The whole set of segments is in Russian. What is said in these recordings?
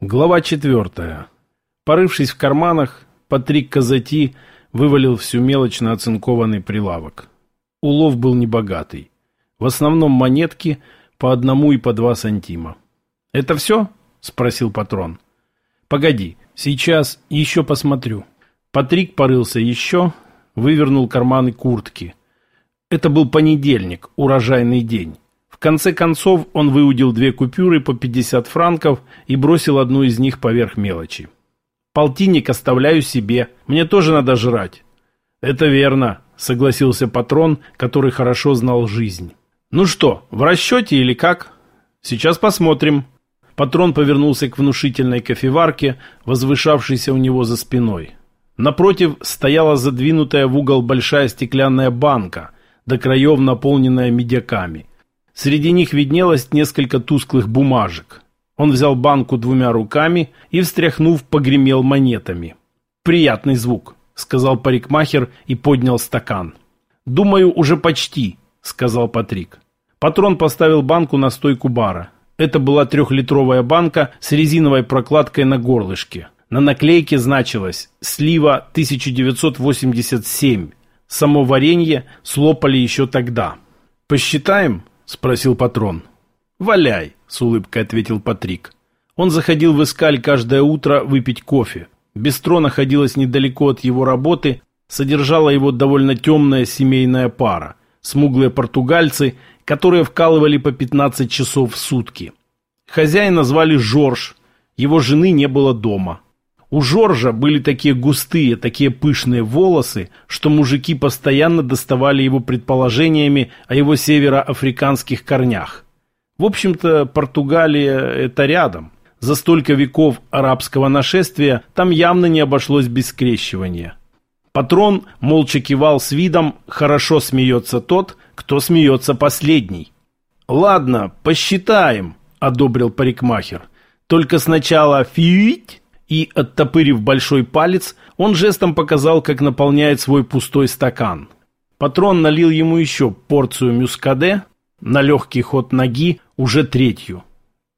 Глава четвертая. Порывшись в карманах, Патрик Казати вывалил всю мелочь на оцинкованный прилавок. Улов был небогатый. В основном монетки по одному и по два сантима. «Это все?» – спросил патрон. «Погоди, сейчас еще посмотрю». Патрик порылся еще, вывернул карманы куртки. Это был понедельник, урожайный день. Конце концов он выудил две купюры по 50 франков и бросил одну из них поверх мелочи. «Полтинник оставляю себе, мне тоже надо жрать». «Это верно», — согласился патрон, который хорошо знал жизнь. «Ну что, в расчете или как?» «Сейчас посмотрим». Патрон повернулся к внушительной кофеварке, возвышавшейся у него за спиной. Напротив стояла задвинутая в угол большая стеклянная банка, до краев наполненная медяками. Среди них виднелось несколько тусклых бумажек. Он взял банку двумя руками и, встряхнув, погремел монетами. «Приятный звук», — сказал парикмахер и поднял стакан. «Думаю, уже почти», — сказал Патрик. Патрон поставил банку на стойку бара. Это была трехлитровая банка с резиновой прокладкой на горлышке. На наклейке значилось «Слива 1987». Само варенье слопали еще тогда. «Посчитаем?» — спросил патрон. «Валяй», — с улыбкой ответил Патрик. Он заходил в Искаль каждое утро выпить кофе. Бестро находилось недалеко от его работы, содержала его довольно темная семейная пара. Смуглые португальцы, которые вкалывали по 15 часов в сутки. Хозяина звали Жорж, его жены не было дома. У Жоржа были такие густые, такие пышные волосы, что мужики постоянно доставали его предположениями о его североафриканских корнях. В общем-то, Португалия – это рядом. За столько веков арабского нашествия там явно не обошлось без скрещивания. Патрон молча кивал с видом «хорошо смеется тот, кто смеется последний». «Ладно, посчитаем», – одобрил парикмахер. «Только сначала фить и, оттопырив большой палец, он жестом показал, как наполняет свой пустой стакан. Патрон налил ему еще порцию мюскаде, на легкий ход ноги уже третью.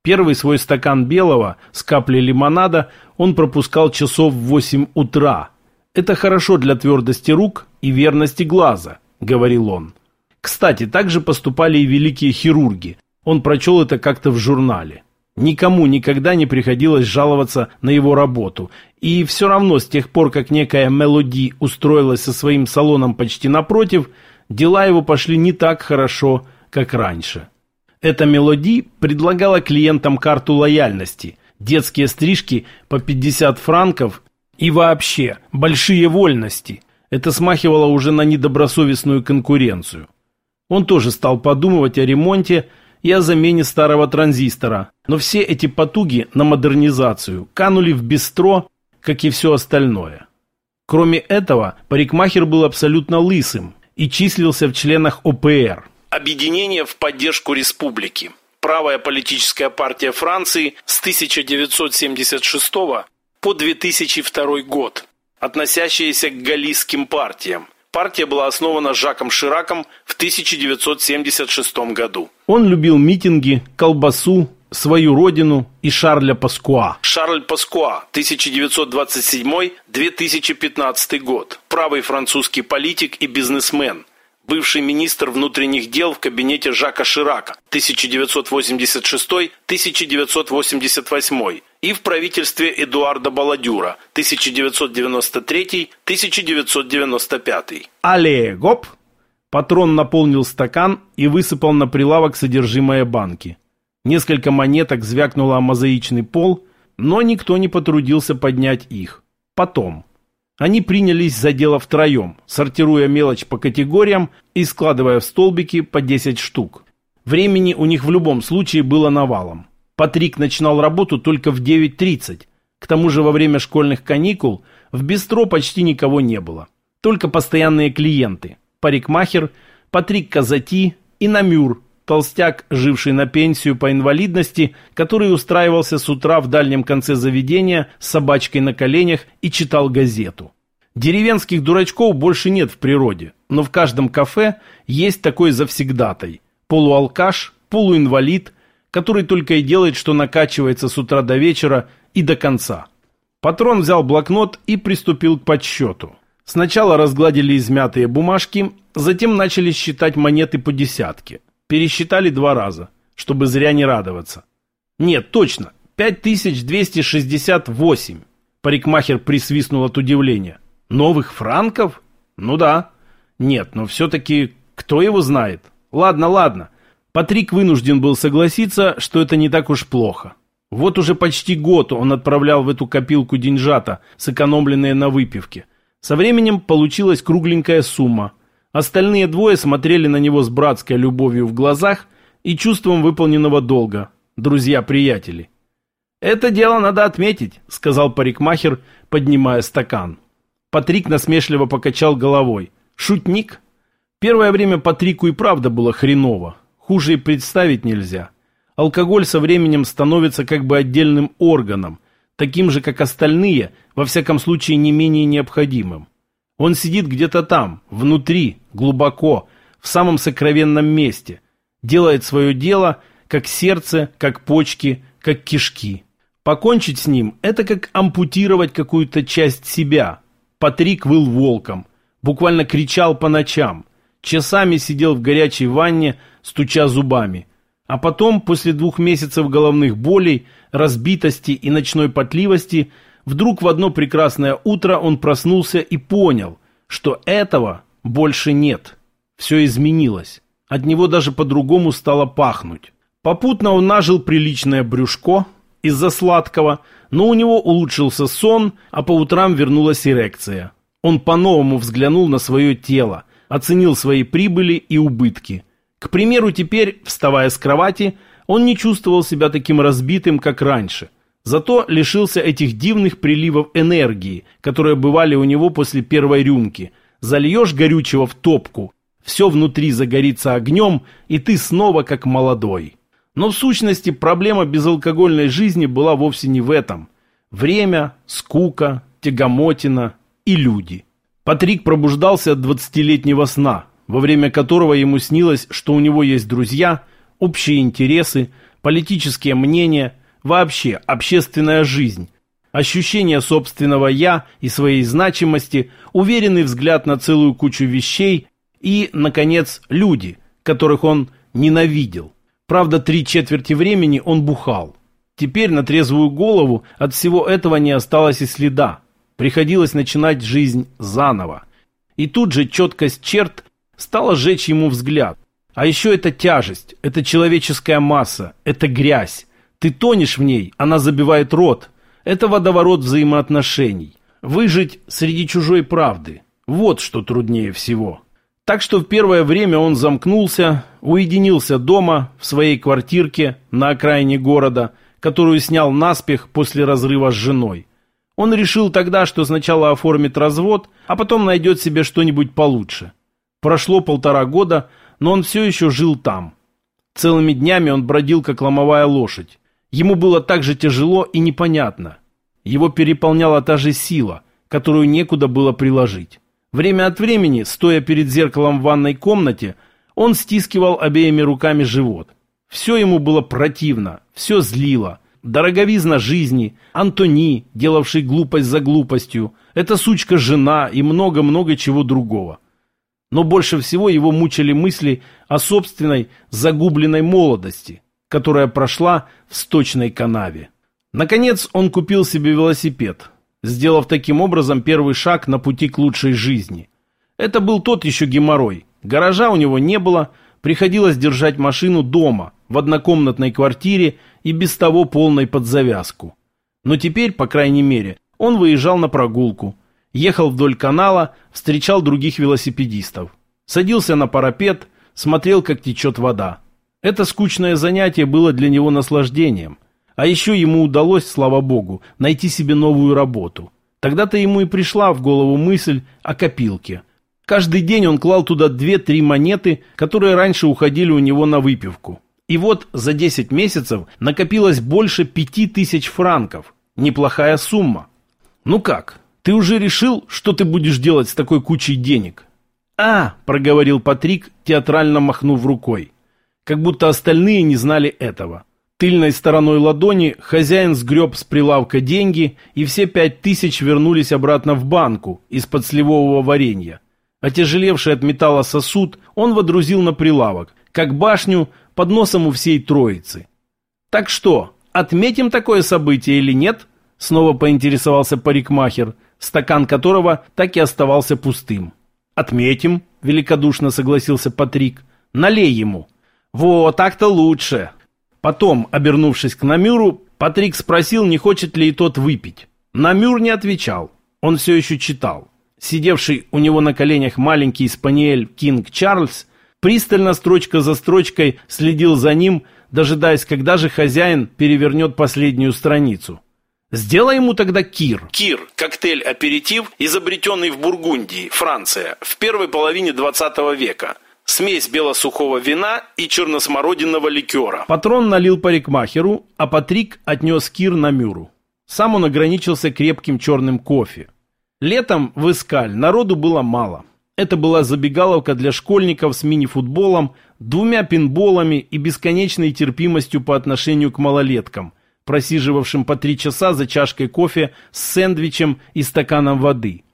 Первый свой стакан белого с каплей лимонада он пропускал часов в восемь утра. «Это хорошо для твердости рук и верности глаза», — говорил он. Кстати, так же поступали и великие хирурги. Он прочел это как-то в журнале. Никому никогда не приходилось жаловаться на его работу. И все равно с тех пор, как некая Мелоди устроилась со своим салоном почти напротив, дела его пошли не так хорошо, как раньше. Эта Мелоди предлагала клиентам карту лояльности, детские стрижки по 50 франков и вообще большие вольности. Это смахивало уже на недобросовестную конкуренцию. Он тоже стал подумывать о ремонте, и о замене старого транзистора. Но все эти потуги на модернизацию канули в бистро, как и все остальное. Кроме этого, парикмахер был абсолютно лысым и числился в членах ОПР. Объединение в поддержку республики. Правая политическая партия Франции с 1976 по 2002 год, относящаяся к галлийским партиям – Партия была основана Жаком Шираком в 1976 году. Он любил митинги, колбасу, свою родину и Шарля Паскуа. Шарль Паскуа, 1927-2015 год. Правый французский политик и бизнесмен бывший министр внутренних дел в кабинете Жака Ширака 1986-1988 и в правительстве Эдуарда Баладюра 1993-1995. Але, гоп! Патрон наполнил стакан и высыпал на прилавок содержимое банки. Несколько монеток звякнуло о мозаичный пол, но никто не потрудился поднять их. Потом. Они принялись за дело втроем, сортируя мелочь по категориям и складывая в столбики по 10 штук. Времени у них в любом случае было навалом. Патрик начинал работу только в 9.30. К тому же во время школьных каникул в бистро почти никого не было. Только постоянные клиенты. Парикмахер, Патрик Казати и Намюр, толстяк, живший на пенсию по инвалидности, который устраивался с утра в дальнем конце заведения с собачкой на коленях и читал газету. Деревенских дурачков больше нет в природе, но в каждом кафе есть такой завсегдатай. Полуалкаш, полуинвалид, который только и делает, что накачивается с утра до вечера и до конца. Патрон взял блокнот и приступил к подсчету. Сначала разгладили измятые бумажки, затем начали считать монеты по десятке. Пересчитали два раза, чтобы зря не радоваться. Нет, точно, 5268. Парикмахер присвистнул от удивления. Новых франков? Ну да. Нет, но все-таки кто его знает? Ладно, ладно. Патрик вынужден был согласиться, что это не так уж плохо. Вот уже почти год он отправлял в эту копилку деньжата, сэкономленные на выпивке. Со временем получилась кругленькая сумма. Остальные двое смотрели на него с братской любовью в глазах и чувством выполненного долга. Друзья-приятели. «Это дело надо отметить», — сказал парикмахер, поднимая стакан. Патрик насмешливо покачал головой. «Шутник?» Первое время Патрику и правда было хреново. Хуже и представить нельзя. Алкоголь со временем становится как бы отдельным органом, таким же, как остальные, во всяком случае не менее необходимым. Он сидит где-то там, внутри, глубоко, в самом сокровенном месте, делает свое дело, как сердце, как почки, как кишки. Покончить с ним – это как ампутировать какую-то часть себя. Патрик выл волком, буквально кричал по ночам, часами сидел в горячей ванне, стуча зубами. А потом, после двух месяцев головных болей, разбитости и ночной потливости, вдруг в одно прекрасное утро он проснулся и понял, что этого больше нет. Все изменилось. От него даже по-другому стало пахнуть. Попутно он нажил приличное брюшко из-за сладкого, но у него улучшился сон, а по утрам вернулась эрекция. Он по-новому взглянул на свое тело, оценил свои прибыли и убытки – к примеру, теперь, вставая с кровати, он не чувствовал себя таким разбитым, как раньше. Зато лишился этих дивных приливов энергии, которые бывали у него после первой рюмки. Зальешь горючего в топку, все внутри загорится огнем, и ты снова как молодой. Но в сущности проблема безалкогольной жизни была вовсе не в этом. Время, скука, тягомотина и люди. Патрик пробуждался от двадцатилетнего сна – во время которого ему снилось, что у него есть друзья, общие интересы, политические мнения, вообще общественная жизнь, ощущение собственного «я» и своей значимости, уверенный взгляд на целую кучу вещей и, наконец, люди, которых он ненавидел. Правда, три четверти времени он бухал. Теперь на трезвую голову от всего этого не осталось и следа. Приходилось начинать жизнь заново. И тут же четкость черт стала жечь ему взгляд. А еще это тяжесть, это человеческая масса, это грязь. Ты тонешь в ней, она забивает рот. Это водоворот взаимоотношений. Выжить среди чужой правды. Вот что труднее всего. Так что в первое время он замкнулся, уединился дома, в своей квартирке на окраине города, которую снял наспех после разрыва с женой. Он решил тогда, что сначала оформит развод, а потом найдет себе что-нибудь получше – Прошло полтора года, но он все еще жил там. Целыми днями он бродил, как ломовая лошадь. Ему было так же тяжело и непонятно. Его переполняла та же сила, которую некуда было приложить. Время от времени, стоя перед зеркалом в ванной комнате, он стискивал обеими руками живот. Все ему было противно, все злило. Дороговизна жизни, Антони, делавший глупость за глупостью, эта сучка-жена и много-много чего другого. Но больше всего его мучили мысли о собственной загубленной молодости, которая прошла в сточной канаве. Наконец он купил себе велосипед, сделав таким образом первый шаг на пути к лучшей жизни. Это был тот еще геморрой. Гаража у него не было, приходилось держать машину дома, в однокомнатной квартире и без того полной под завязку. Но теперь, по крайней мере, он выезжал на прогулку, ехал вдоль канала, встречал других велосипедистов. Садился на парапет, смотрел, как течет вода. Это скучное занятие было для него наслаждением. А еще ему удалось, слава богу, найти себе новую работу. Тогда-то ему и пришла в голову мысль о копилке. Каждый день он клал туда две-три монеты, которые раньше уходили у него на выпивку. И вот за 10 месяцев накопилось больше пяти тысяч франков. Неплохая сумма. Ну как, ты уже решил, что ты будешь делать с такой кучей денег? А, проговорил Патрик, театрально махнув рукой. Как будто остальные не знали этого. Тыльной стороной ладони хозяин сгреб с прилавка деньги, и все пять тысяч вернулись обратно в банку из-под сливового варенья. Отяжелевший от металла сосуд он водрузил на прилавок, как башню под носом у всей троицы. «Так что, отметим такое событие или нет?» Снова поинтересовался парикмахер, стакан которого так и оставался пустым. «Отметим», — великодушно согласился Патрик. «Налей ему». «Во, так-то лучше». Потом, обернувшись к Намюру, Патрик спросил, не хочет ли и тот выпить. Намюр не отвечал. Он все еще читал. Сидевший у него на коленях маленький спаниель Кинг Чарльз пристально строчка за строчкой следил за ним, дожидаясь, когда же хозяин перевернет последнюю страницу. Сделай ему тогда кир. Кир – коктейль-аперитив, изобретенный в Бургундии, Франция, в первой половине 20 века. Смесь белосухого вина и черносмородинного ликера. Патрон налил парикмахеру, а Патрик отнес кир на Мюру. Сам он ограничился крепким черным кофе. Летом в Искаль народу было мало. Это была забегаловка для школьников с мини-футболом, двумя пинболами и бесконечной терпимостью по отношению к малолеткам – просиживавшим по три часа за чашкой кофе с сэндвичем и стаканом воды.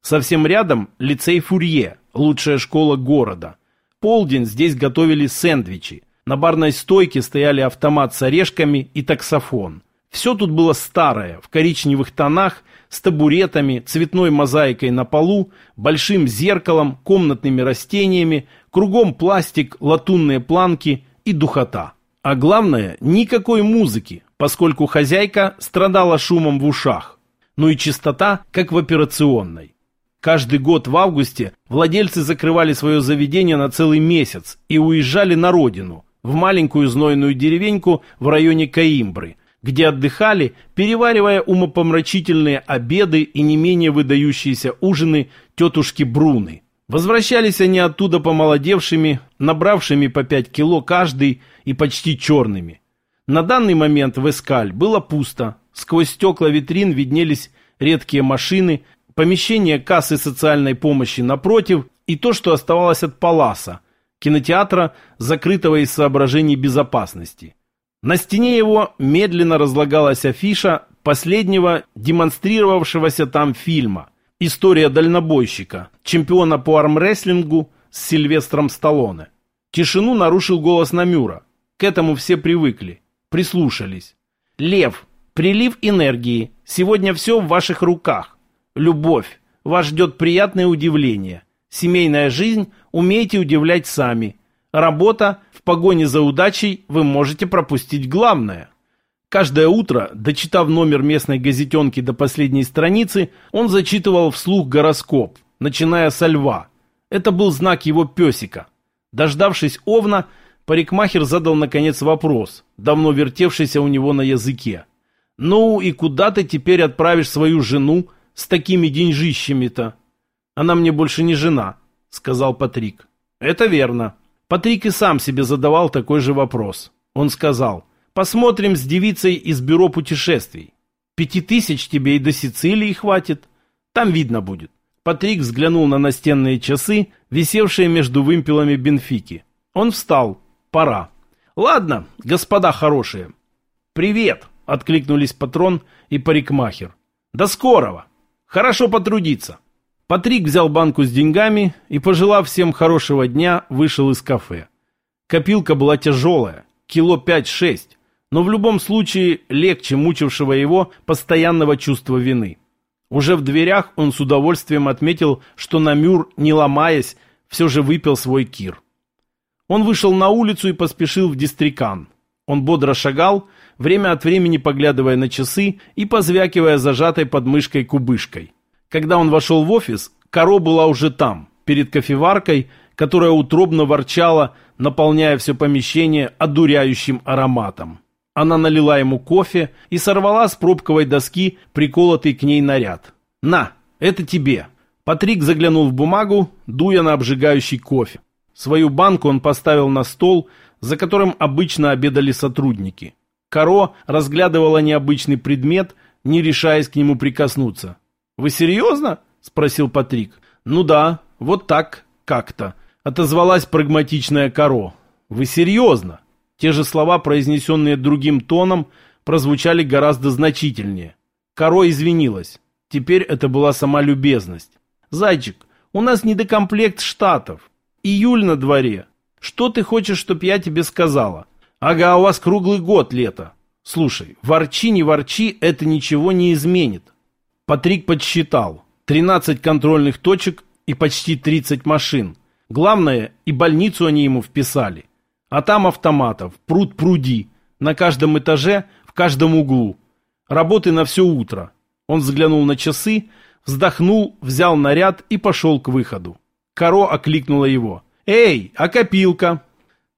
Совсем рядом лицей Фурье, лучшая школа города. Полдень здесь готовили сэндвичи. На барной стойке стояли автомат с орешками и таксофон. Все тут было старое, в коричневых тонах, с табуретами, цветной мозаикой на полу, большим зеркалом, комнатными растениями, кругом пластик, латунные планки и духота. А главное, никакой музыки, поскольку хозяйка страдала шумом в ушах. Ну и чистота, как в операционной. Каждый год в августе владельцы закрывали свое заведение на целый месяц и уезжали на родину, в маленькую знойную деревеньку в районе Каимбры, где отдыхали, переваривая умопомрачительные обеды и не менее выдающиеся ужины тетушки Бруны. Возвращались они оттуда помолодевшими, набравшими по 5 кило каждый и почти черными. На данный момент в Эскаль было пусто. Сквозь стекла витрин виднелись редкие машины, помещение кассы социальной помощи напротив и то, что оставалось от Паласа, кинотеатра, закрытого из соображений безопасности. На стене его медленно разлагалась афиша последнего демонстрировавшегося там фильма «История дальнобойщика», чемпиона по армрестлингу с Сильвестром Сталлоне. Тишину нарушил голос Намюра. К этому все привыкли прислушались. Лев, прилив энергии. Сегодня все в ваших руках. Любовь. Вас ждет приятное удивление. Семейная жизнь умеете удивлять сами. Работа, в погоне за удачей вы можете пропустить главное. Каждое утро, дочитав номер местной газетенки до последней страницы, он зачитывал вслух гороскоп, начиная со льва. Это был знак его песика. Дождавшись овна, парикмахер задал наконец вопрос, давно вертевшийся у него на языке. «Ну и куда ты теперь отправишь свою жену с такими деньжищами-то?» «Она мне больше не жена», — сказал Патрик. «Это верно». Патрик и сам себе задавал такой же вопрос. Он сказал, «Посмотрим с девицей из бюро путешествий. Пяти тысяч тебе и до Сицилии хватит. Там видно будет». Патрик взглянул на настенные часы, висевшие между вымпелами Бенфики. Он встал, пора. Ладно, господа хорошие. Привет, откликнулись патрон и парикмахер. До скорого. Хорошо потрудиться. Патрик взял банку с деньгами и, пожелав всем хорошего дня, вышел из кафе. Копилка была тяжелая, кило пять-шесть, но в любом случае легче мучившего его постоянного чувства вины. Уже в дверях он с удовольствием отметил, что Намюр, не ломаясь, все же выпил свой кир. Он вышел на улицу и поспешил в Дистрикан. Он бодро шагал, время от времени поглядывая на часы и позвякивая зажатой под мышкой кубышкой. Когда он вошел в офис, Каро была уже там, перед кофеваркой, которая утробно ворчала, наполняя все помещение одуряющим ароматом. Она налила ему кофе и сорвала с пробковой доски приколотый к ней наряд. «На, это тебе!» Патрик заглянул в бумагу, дуя на обжигающий кофе. Свою банку он поставил на стол, за которым обычно обедали сотрудники. Каро разглядывала необычный предмет, не решаясь к нему прикоснуться. «Вы серьезно?» – спросил Патрик. «Ну да, вот так, как-то», – отозвалась прагматичная Каро. «Вы серьезно?» Те же слова, произнесенные другим тоном, прозвучали гораздо значительнее. Коро извинилась. Теперь это была сама любезность. «Зайчик, у нас недокомплект штатов. Июль на дворе. Что ты хочешь, чтоб я тебе сказала? Ага, у вас круглый год лето. Слушай, ворчи, не ворчи, это ничего не изменит». Патрик подсчитал. 13 контрольных точек и почти 30 машин. Главное, и больницу они ему вписали. А там автоматов, пруд пруди. На каждом этаже, в каждом углу. Работы на все утро. Он взглянул на часы, вздохнул, взял наряд и пошел к выходу. Каро окликнула его. «Эй, а копилка?»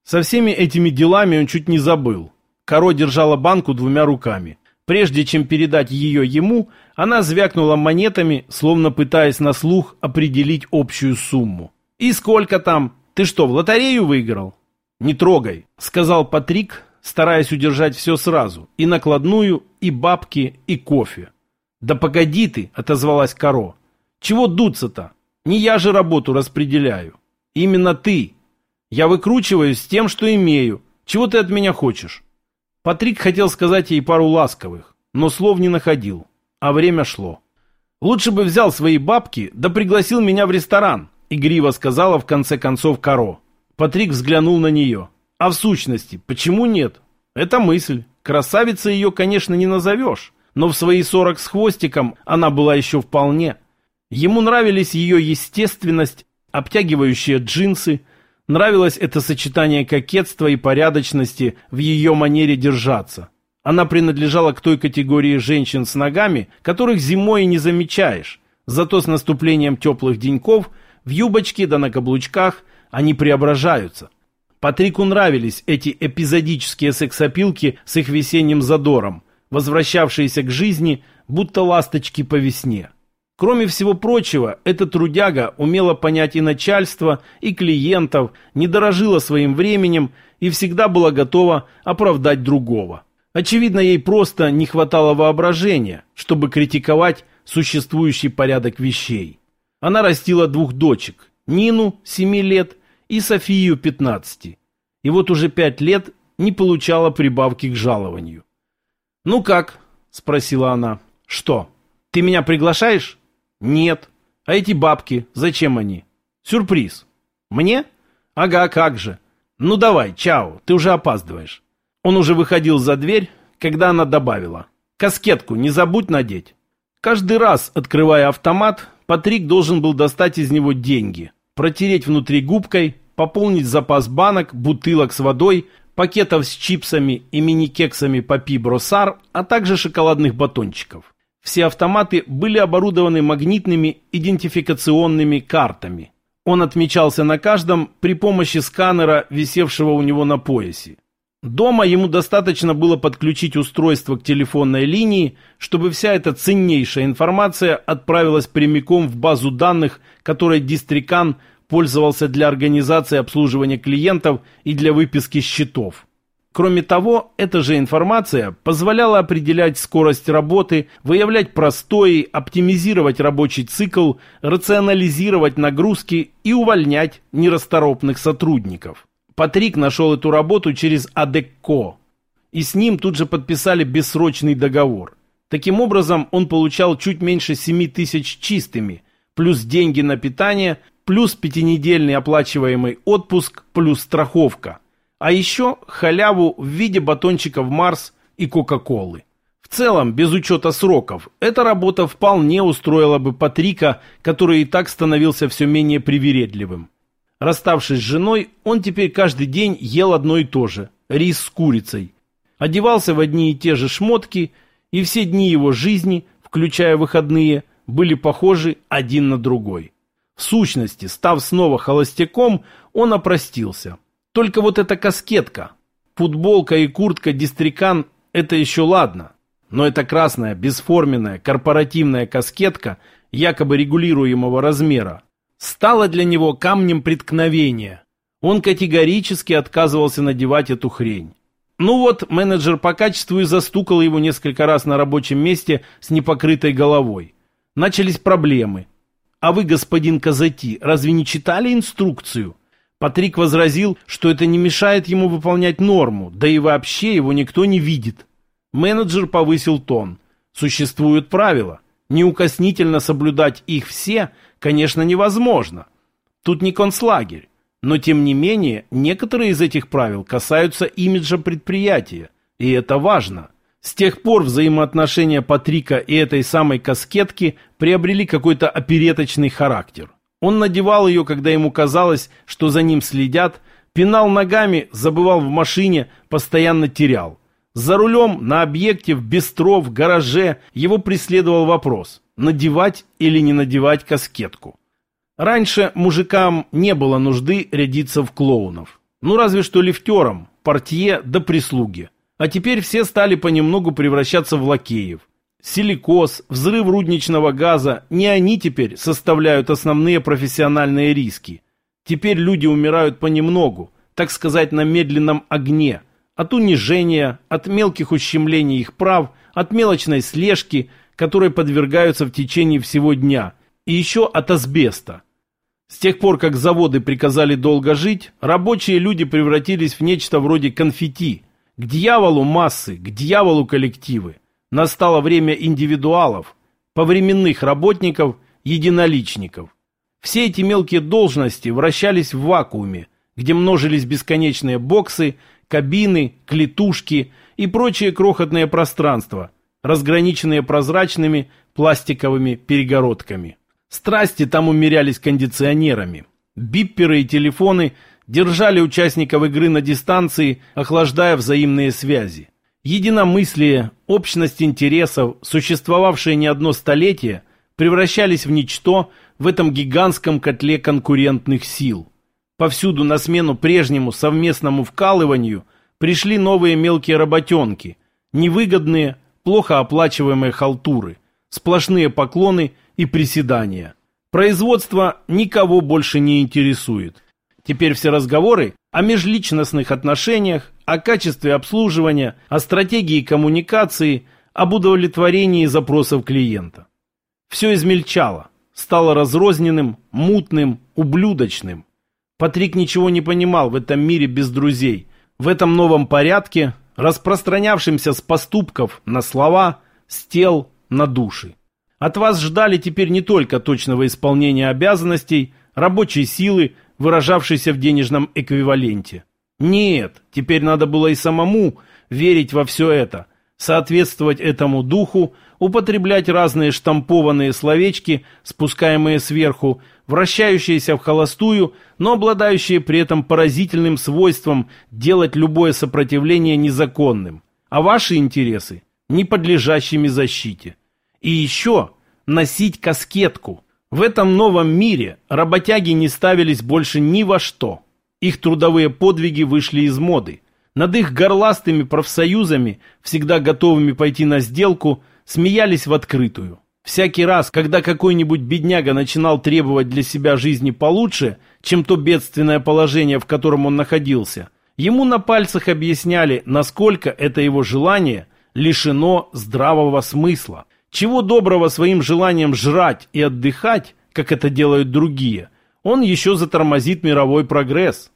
Со всеми этими делами он чуть не забыл. Каро держала банку двумя руками. Прежде чем передать ее ему, она звякнула монетами, словно пытаясь на слух определить общую сумму. «И сколько там? Ты что, в лотерею выиграл?» «Не трогай», — сказал Патрик, стараясь удержать все сразу. И накладную, и бабки, и кофе. «Да погоди ты», — отозвалась Каро. «Чего дуться-то? Не я же работу распределяю. Именно ты. Я выкручиваюсь с тем, что имею. Чего ты от меня хочешь?» Патрик хотел сказать ей пару ласковых, но слов не находил, а время шло. «Лучше бы взял свои бабки, да пригласил меня в ресторан», — игриво сказала в конце концов Каро. Патрик взглянул на нее. «А в сущности, почему нет? Это мысль. Красавица ее, конечно, не назовешь, но в свои сорок с хвостиком она была еще вполне. Ему нравились ее естественность, обтягивающие джинсы, Нравилось это сочетание кокетства и порядочности в ее манере держаться. Она принадлежала к той категории женщин с ногами, которых зимой не замечаешь. Зато с наступлением теплых деньков в юбочке да на каблучках они преображаются. Патрику нравились эти эпизодические сексопилки с их весенним задором, возвращавшиеся к жизни, будто ласточки по весне. Кроме всего прочего, эта трудяга умела понять и начальство, и клиентов, не дорожила своим временем и всегда была готова оправдать другого. Очевидно, ей просто не хватало воображения, чтобы критиковать существующий порядок вещей. Она растила двух дочек, Нину, 7 лет, и Софию, 15. И вот уже пять лет не получала прибавки к жалованию. «Ну как?» – спросила она. «Что, ты меня приглашаешь?» Нет. А эти бабки, зачем они? Сюрприз. Мне? Ага, как же. Ну давай, чао, ты уже опаздываешь. Он уже выходил за дверь, когда она добавила. Каскетку не забудь надеть. Каждый раз, открывая автомат, Патрик должен был достать из него деньги, протереть внутри губкой, пополнить запас банок, бутылок с водой, пакетов с чипсами и мини-кексами Папи Бросар, а также шоколадных батончиков. Все автоматы были оборудованы магнитными идентификационными картами. Он отмечался на каждом при помощи сканера, висевшего у него на поясе. Дома ему достаточно было подключить устройство к телефонной линии, чтобы вся эта ценнейшая информация отправилась прямиком в базу данных, которой Дистрикан пользовался для организации обслуживания клиентов и для выписки счетов. Кроме того, эта же информация позволяла определять скорость работы, выявлять простои, оптимизировать рабочий цикл, рационализировать нагрузки и увольнять нерасторопных сотрудников. Патрик нашел эту работу через АДЭККО, и с ним тут же подписали бессрочный договор. Таким образом, он получал чуть меньше 7 тысяч чистыми, плюс деньги на питание, плюс пятинедельный оплачиваемый отпуск, плюс страховка – а еще халяву в виде батончиков Марс и Кока-Колы. В целом, без учета сроков, эта работа вполне устроила бы Патрика, который и так становился все менее привередливым. Расставшись с женой, он теперь каждый день ел одно и то же – рис с курицей. Одевался в одни и те же шмотки, и все дни его жизни, включая выходные, были похожи один на другой. В сущности, став снова холостяком, он опростился – только вот эта каскетка, футболка и куртка Дистрикан – это еще ладно. Но эта красная, бесформенная, корпоративная каскетка, якобы регулируемого размера, стала для него камнем преткновения. Он категорически отказывался надевать эту хрень. Ну вот, менеджер по качеству и застукал его несколько раз на рабочем месте с непокрытой головой. Начались проблемы. А вы, господин Казати, разве не читали инструкцию? Патрик возразил, что это не мешает ему выполнять норму, да и вообще его никто не видит. Менеджер повысил тон. Существуют правила. Неукоснительно соблюдать их все, конечно, невозможно. Тут не концлагерь. Но, тем не менее, некоторые из этих правил касаются имиджа предприятия. И это важно. С тех пор взаимоотношения Патрика и этой самой каскетки приобрели какой-то опереточный характер. Он надевал ее, когда ему казалось, что за ним следят, пинал ногами, забывал в машине, постоянно терял. За рулем, на объекте, в бистро, в гараже его преследовал вопрос, надевать или не надевать каскетку. Раньше мужикам не было нужды рядиться в клоунов. Ну разве что лифтерам, портье да прислуги. А теперь все стали понемногу превращаться в лакеев. Силикоз, взрыв рудничного газа, не они теперь составляют основные профессиональные риски. Теперь люди умирают понемногу, так сказать, на медленном огне. От унижения, от мелких ущемлений их прав, от мелочной слежки, которой подвергаются в течение всего дня, и еще от асбеста. С тех пор, как заводы приказали долго жить, рабочие люди превратились в нечто вроде конфетти. К дьяволу массы, к дьяволу коллективы. Настало время индивидуалов, повременных работников, единоличников. Все эти мелкие должности вращались в вакууме, где множились бесконечные боксы, кабины, клетушки и прочие крохотные пространства, разграниченные прозрачными пластиковыми перегородками. Страсти там умерялись кондиционерами. Бипперы и телефоны держали участников игры на дистанции, охлаждая взаимные связи. Единомыслие, общность интересов, существовавшие не одно столетие, превращались в ничто в этом гигантском котле конкурентных сил. Повсюду на смену прежнему совместному вкалыванию пришли новые мелкие работенки, невыгодные, плохо оплачиваемые халтуры, сплошные поклоны и приседания. Производство никого больше не интересует. Теперь все разговоры о межличностных отношениях, о качестве обслуживания, о стратегии коммуникации, об удовлетворении запросов клиента. Все измельчало, стало разрозненным, мутным, ублюдочным. Патрик ничего не понимал в этом мире без друзей, в этом новом порядке, распространявшемся с поступков на слова, с тел на души. От вас ждали теперь не только точного исполнения обязанностей, рабочей силы, выражавшейся в денежном эквиваленте. Нет, теперь надо было и самому верить во все это, соответствовать этому духу, употреблять разные штампованные словечки, спускаемые сверху, вращающиеся в холостую, но обладающие при этом поразительным свойством делать любое сопротивление незаконным, а ваши интересы – не подлежащими защите. И еще носить каскетку. В этом новом мире работяги не ставились больше ни во что. Их трудовые подвиги вышли из моды. Над их горластыми профсоюзами, всегда готовыми пойти на сделку, смеялись в открытую. Всякий раз, когда какой-нибудь бедняга начинал требовать для себя жизни получше, чем то бедственное положение, в котором он находился, ему на пальцах объясняли, насколько это его желание лишено здравого смысла. Чего доброго своим желанием жрать и отдыхать, как это делают другие, он еще затормозит мировой прогресс.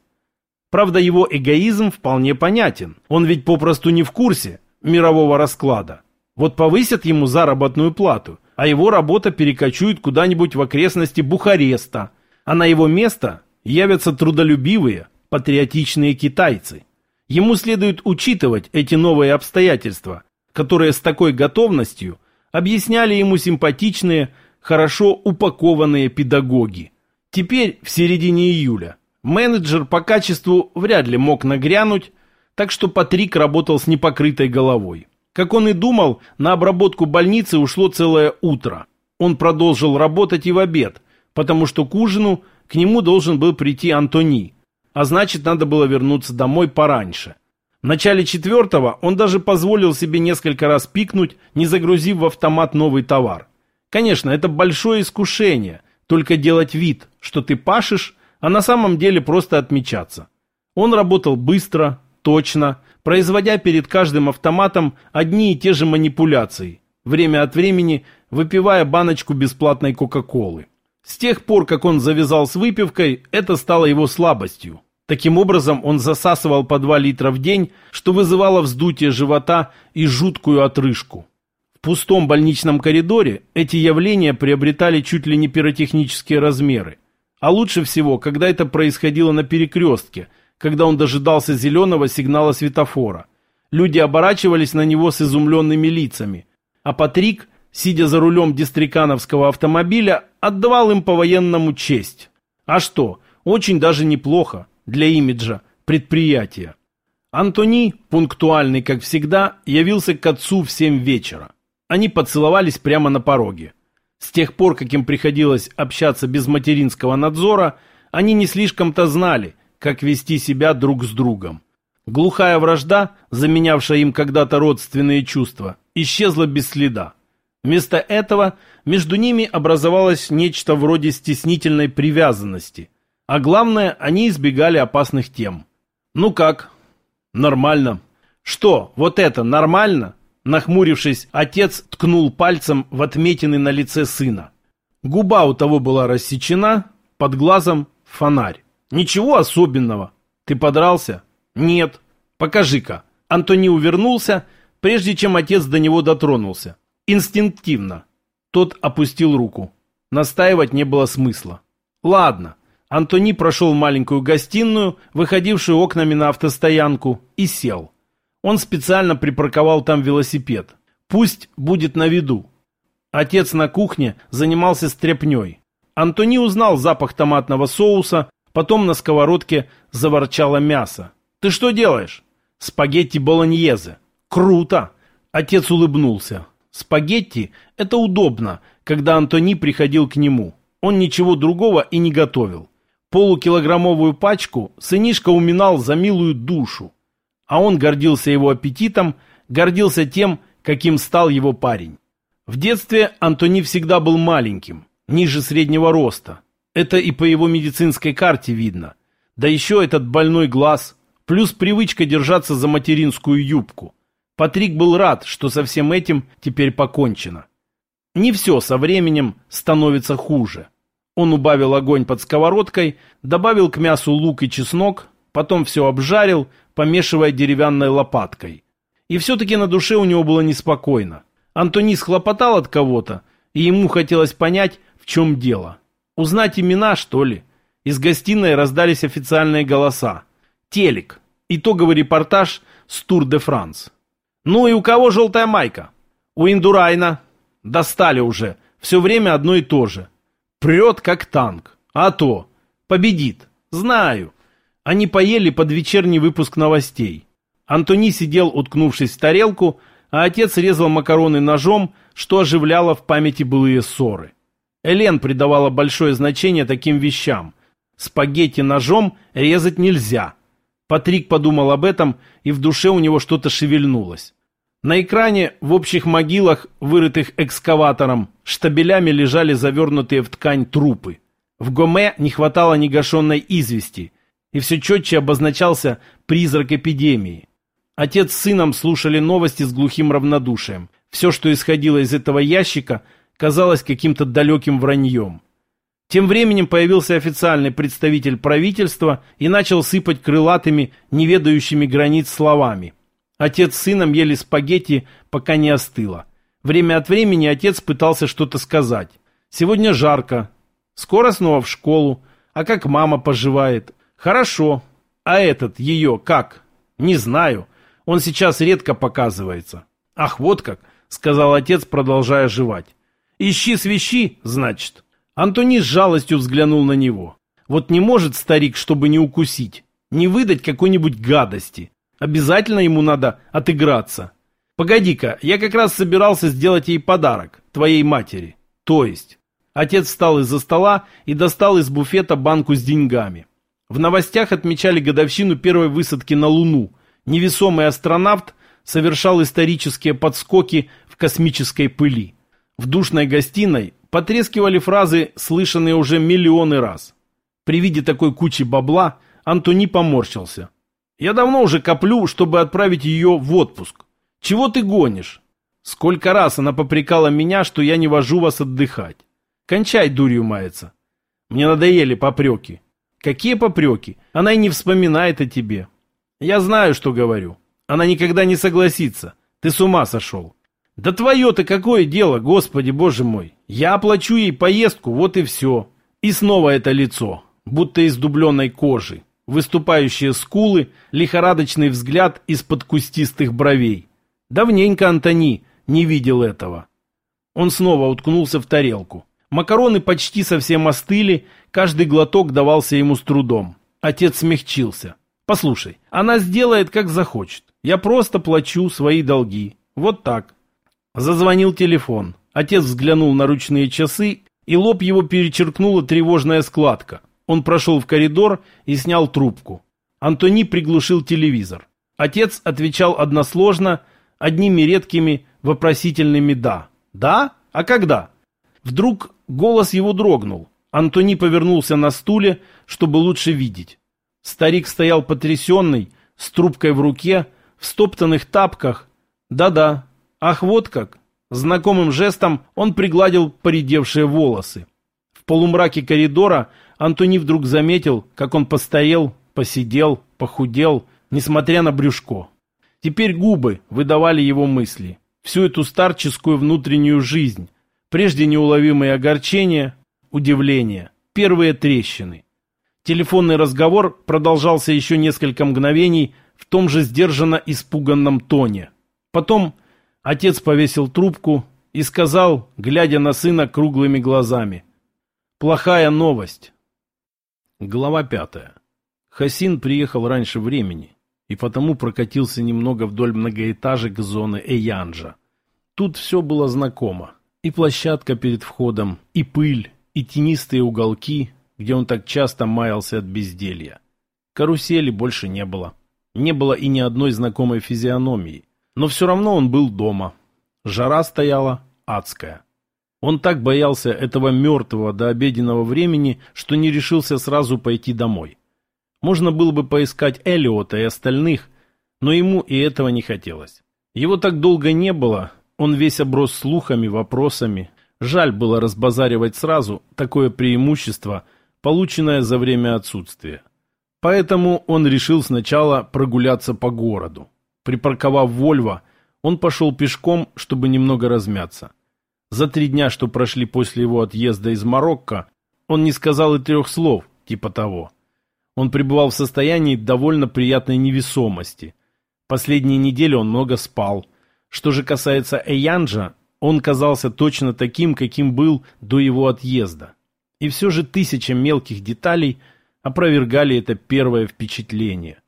Правда, его эгоизм вполне понятен. Он ведь попросту не в курсе мирового расклада. Вот повысят ему заработную плату, а его работа перекочует куда-нибудь в окрестности Бухареста, а на его место явятся трудолюбивые, патриотичные китайцы. Ему следует учитывать эти новые обстоятельства, которые с такой готовностью – объясняли ему симпатичные, хорошо упакованные педагоги. Теперь, в середине июля, менеджер по качеству вряд ли мог нагрянуть, так что Патрик работал с непокрытой головой. Как он и думал, на обработку больницы ушло целое утро. Он продолжил работать и в обед, потому что к ужину к нему должен был прийти Антони, а значит, надо было вернуться домой пораньше. В начале четвертого он даже позволил себе несколько раз пикнуть, не загрузив в автомат новый товар. Конечно, это большое искушение, только делать вид, что ты пашешь, а на самом деле просто отмечаться. Он работал быстро, точно, производя перед каждым автоматом одни и те же манипуляции, время от времени выпивая баночку бесплатной Кока-Колы. С тех пор, как он завязал с выпивкой, это стало его слабостью. Таким образом, он засасывал по 2 литра в день, что вызывало вздутие живота и жуткую отрыжку. В пустом больничном коридоре эти явления приобретали чуть ли не пиротехнические размеры. А лучше всего, когда это происходило на перекрестке, когда он дожидался зеленого сигнала светофора. Люди оборачивались на него с изумленными лицами. А Патрик, сидя за рулем дистрикановского автомобиля, отдавал им по-военному честь. А что, очень даже неплохо для имиджа предприятия. Антони, пунктуальный как всегда, явился к отцу в семь вечера. Они поцеловались прямо на пороге. С тех пор, как им приходилось общаться без материнского надзора, они не слишком-то знали, как вести себя друг с другом. Глухая вражда, заменявшая им когда-то родственные чувства, исчезла без следа. Вместо этого между ними образовалось нечто вроде стеснительной привязанности – а главное, они избегали опасных тем. «Ну как?» «Нормально». «Что, вот это нормально?» Нахмурившись, отец ткнул пальцем в отметины на лице сына. Губа у того была рассечена, под глазом фонарь. «Ничего особенного. Ты подрался?» «Нет». «Покажи-ка». Антони увернулся, прежде чем отец до него дотронулся. Инстинктивно. Тот опустил руку. Настаивать не было смысла. «Ладно». Антони прошел маленькую гостиную, выходившую окнами на автостоянку, и сел. Он специально припарковал там велосипед. Пусть будет на виду. Отец на кухне занимался стряпней. Антони узнал запах томатного соуса, потом на сковородке заворчало мясо. «Ты что делаешь?» «Спагетти болоньезе». «Круто!» Отец улыбнулся. «Спагетти – это удобно, когда Антони приходил к нему. Он ничего другого и не готовил. Полукилограммовую пачку сынишка уминал за милую душу. А он гордился его аппетитом, гордился тем, каким стал его парень. В детстве Антони всегда был маленьким, ниже среднего роста. Это и по его медицинской карте видно. Да еще этот больной глаз, плюс привычка держаться за материнскую юбку. Патрик был рад, что со всем этим теперь покончено. Не все со временем становится хуже. Он убавил огонь под сковородкой, добавил к мясу лук и чеснок, потом все обжарил, помешивая деревянной лопаткой. И все-таки на душе у него было неспокойно. Антони схлопотал от кого-то, и ему хотелось понять, в чем дело. Узнать имена, что ли? Из гостиной раздались официальные голоса. Телек. Итоговый репортаж с Тур-де-Франс. «Ну и у кого желтая майка?» «У Индурайна». «Достали уже. Все время одно и то же». Прет, как танк. А то. Победит. Знаю. Они поели под вечерний выпуск новостей. Антони сидел, уткнувшись в тарелку, а отец резал макароны ножом, что оживляло в памяти былые ссоры. Элен придавала большое значение таким вещам. Спагетти ножом резать нельзя. Патрик подумал об этом, и в душе у него что-то шевельнулось. На экране в общих могилах, вырытых экскаватором, штабелями лежали завернутые в ткань трупы. В Гоме не хватало негашенной извести, и все четче обозначался призрак эпидемии. Отец с сыном слушали новости с глухим равнодушием. Все, что исходило из этого ящика, казалось каким-то далеким враньем. Тем временем появился официальный представитель правительства и начал сыпать крылатыми, неведающими границ словами. Отец с сыном ели спагетти, пока не остыло. Время от времени отец пытался что-то сказать. Сегодня жарко. Скоро снова в школу. А как мама поживает? Хорошо. А этот, ее, как? Не знаю. Он сейчас редко показывается. Ах, вот как, сказал отец, продолжая жевать. Ищи свищи, значит. Антони с жалостью взглянул на него. Вот не может старик, чтобы не укусить, не выдать какой-нибудь гадости. Обязательно ему надо отыграться. Погоди-ка, я как раз собирался сделать ей подарок, твоей матери. То есть. Отец встал из-за стола и достал из буфета банку с деньгами. В новостях отмечали годовщину первой высадки на Луну. Невесомый астронавт совершал исторические подскоки в космической пыли. В душной гостиной потрескивали фразы, слышанные уже миллионы раз. При виде такой кучи бабла Антони поморщился. Я давно уже коплю, чтобы отправить ее в отпуск. Чего ты гонишь? Сколько раз она попрекала меня, что я не вожу вас отдыхать. Кончай дурью маяться. Мне надоели попреки. Какие попреки? Она и не вспоминает о тебе. Я знаю, что говорю. Она никогда не согласится. Ты с ума сошел. Да твое-то какое дело, господи боже мой. Я оплачу ей поездку, вот и все. И снова это лицо, будто из дубленой кожи. Выступающие скулы, лихорадочный взгляд из-под кустистых бровей. Давненько Антони не видел этого. Он снова уткнулся в тарелку. Макароны почти совсем остыли, каждый глоток давался ему с трудом. Отец смягчился. «Послушай, она сделает, как захочет. Я просто плачу свои долги. Вот так». Зазвонил телефон. Отец взглянул на ручные часы, и лоб его перечеркнула тревожная складка. Он прошел в коридор и снял трубку. Антони приглушил телевизор. Отец отвечал односложно, одними редкими вопросительными «да». «Да? А когда?» Вдруг голос его дрогнул. Антони повернулся на стуле, чтобы лучше видеть. Старик стоял потрясенный, с трубкой в руке, в стоптанных тапках. Да-да, ах вот как. Знакомым жестом он пригладил поредевшие волосы. В полумраке коридора Антони вдруг заметил, как он постарел, посидел, похудел, несмотря на брюшко. Теперь губы выдавали его мысли. Всю эту старческую внутреннюю жизнь. Прежде неуловимые огорчения, удивление, первые трещины. Телефонный разговор продолжался еще несколько мгновений в том же сдержанно испуганном тоне. Потом отец повесил трубку и сказал, глядя на сына круглыми глазами. «Плохая новость». Глава пятая. Хасин приехал раньше времени и потому прокатился немного вдоль многоэтажек зоны Эянджа. Тут все было знакомо. И площадка перед входом, и пыль, и тенистые уголки, где он так часто маялся от безделья. Карусели больше не было. Не было и ни одной знакомой физиономии. Но все равно он был дома. Жара стояла адская. Он так боялся этого мертвого до обеденного времени, что не решился сразу пойти домой. Можно было бы поискать Элиота и остальных, но ему и этого не хотелось. Его так долго не было, он весь оброс слухами, вопросами. Жаль было разбазаривать сразу такое преимущество, полученное за время отсутствия. Поэтому он решил сначала прогуляться по городу. Припарковав Вольво, он пошел пешком, чтобы немного размяться. За три дня, что прошли после его отъезда из Марокко, он не сказал и трех слов, типа того. Он пребывал в состоянии довольно приятной невесомости. Последние недели он много спал. Что же касается Эянджа, он казался точно таким, каким был до его отъезда. И все же тысяча мелких деталей опровергали это первое впечатление.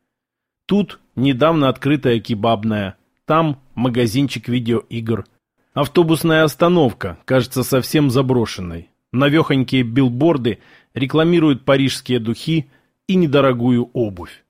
Тут недавно открытая кебабная, там магазинчик видеоигр. Автобусная остановка, кажется совсем заброшенной. Навехонькие билборды рекламируют парижские духи, и недорогую обувь.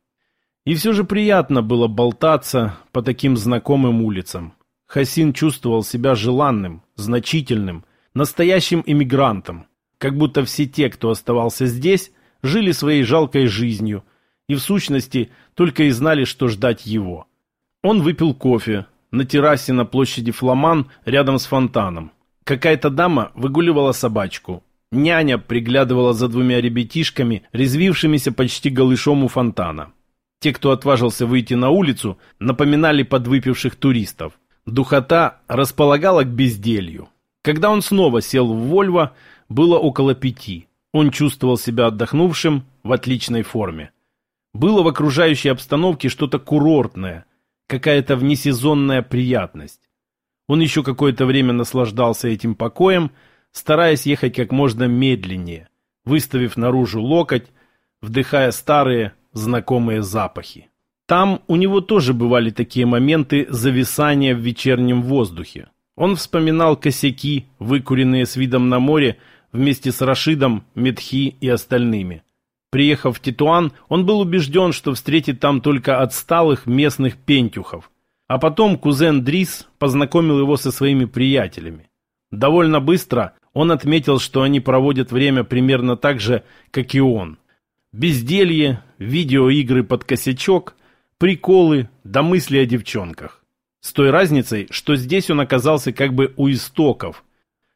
И все же приятно было болтаться по таким знакомым улицам. Хасин чувствовал себя желанным, значительным, настоящим иммигрантом, как будто все те, кто оставался здесь, жили своей жалкой жизнью и в сущности только и знали, что ждать его. Он выпил кофе на террасе на площади Фламан рядом с фонтаном. Какая-то дама выгуливала собачку, Няня приглядывала за двумя ребятишками, резвившимися почти голышом у фонтана. Те, кто отважился выйти на улицу, напоминали подвыпивших туристов. Духота располагала к безделью. Когда он снова сел в Вольво, было около пяти. Он чувствовал себя отдохнувшим, в отличной форме. Было в окружающей обстановке что-то курортное, какая-то внесезонная приятность. Он еще какое-то время наслаждался этим покоем, стараясь ехать как можно медленнее, выставив наружу локоть, вдыхая старые, знакомые запахи. Там у него тоже бывали такие моменты зависания в вечернем воздухе. Он вспоминал косяки, выкуренные с видом на море, вместе с Рашидом, Медхи и остальными. Приехав в Титуан, он был убежден, что встретит там только отсталых местных пентюхов. А потом кузен Дрис познакомил его со своими приятелями. Довольно быстро он отметил, что они проводят время примерно так же, как и он. Безделье, видеоигры под косячок, приколы, да мысли о девчонках. С той разницей, что здесь он оказался как бы у истоков.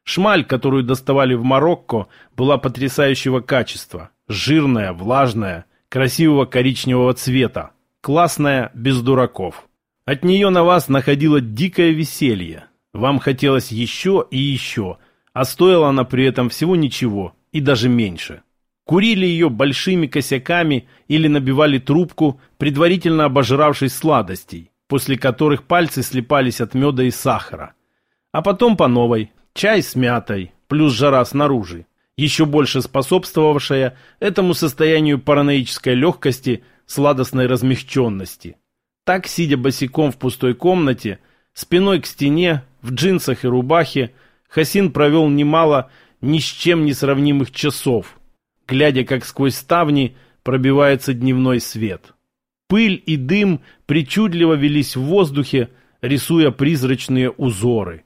Шмаль, которую доставали в Марокко, была потрясающего качества. Жирная, влажная, красивого коричневого цвета. Классная, без дураков. От нее на вас находило дикое веселье. Вам хотелось еще и еще, а стоила она при этом всего ничего, и даже меньше. Курили ее большими косяками или набивали трубку, предварительно обожравшись сладостей, после которых пальцы слепались от меда и сахара. А потом по новой, чай с мятой, плюс жара снаружи, еще больше способствовавшая этому состоянию параноической легкости, сладостной размягченности. Так, сидя босиком в пустой комнате, спиной к стене, в джинсах и рубахе, Хасин провел немало ни с чем не сравнимых часов – глядя, как сквозь ставни пробивается дневной свет. Пыль и дым причудливо велись в воздухе, рисуя призрачные узоры.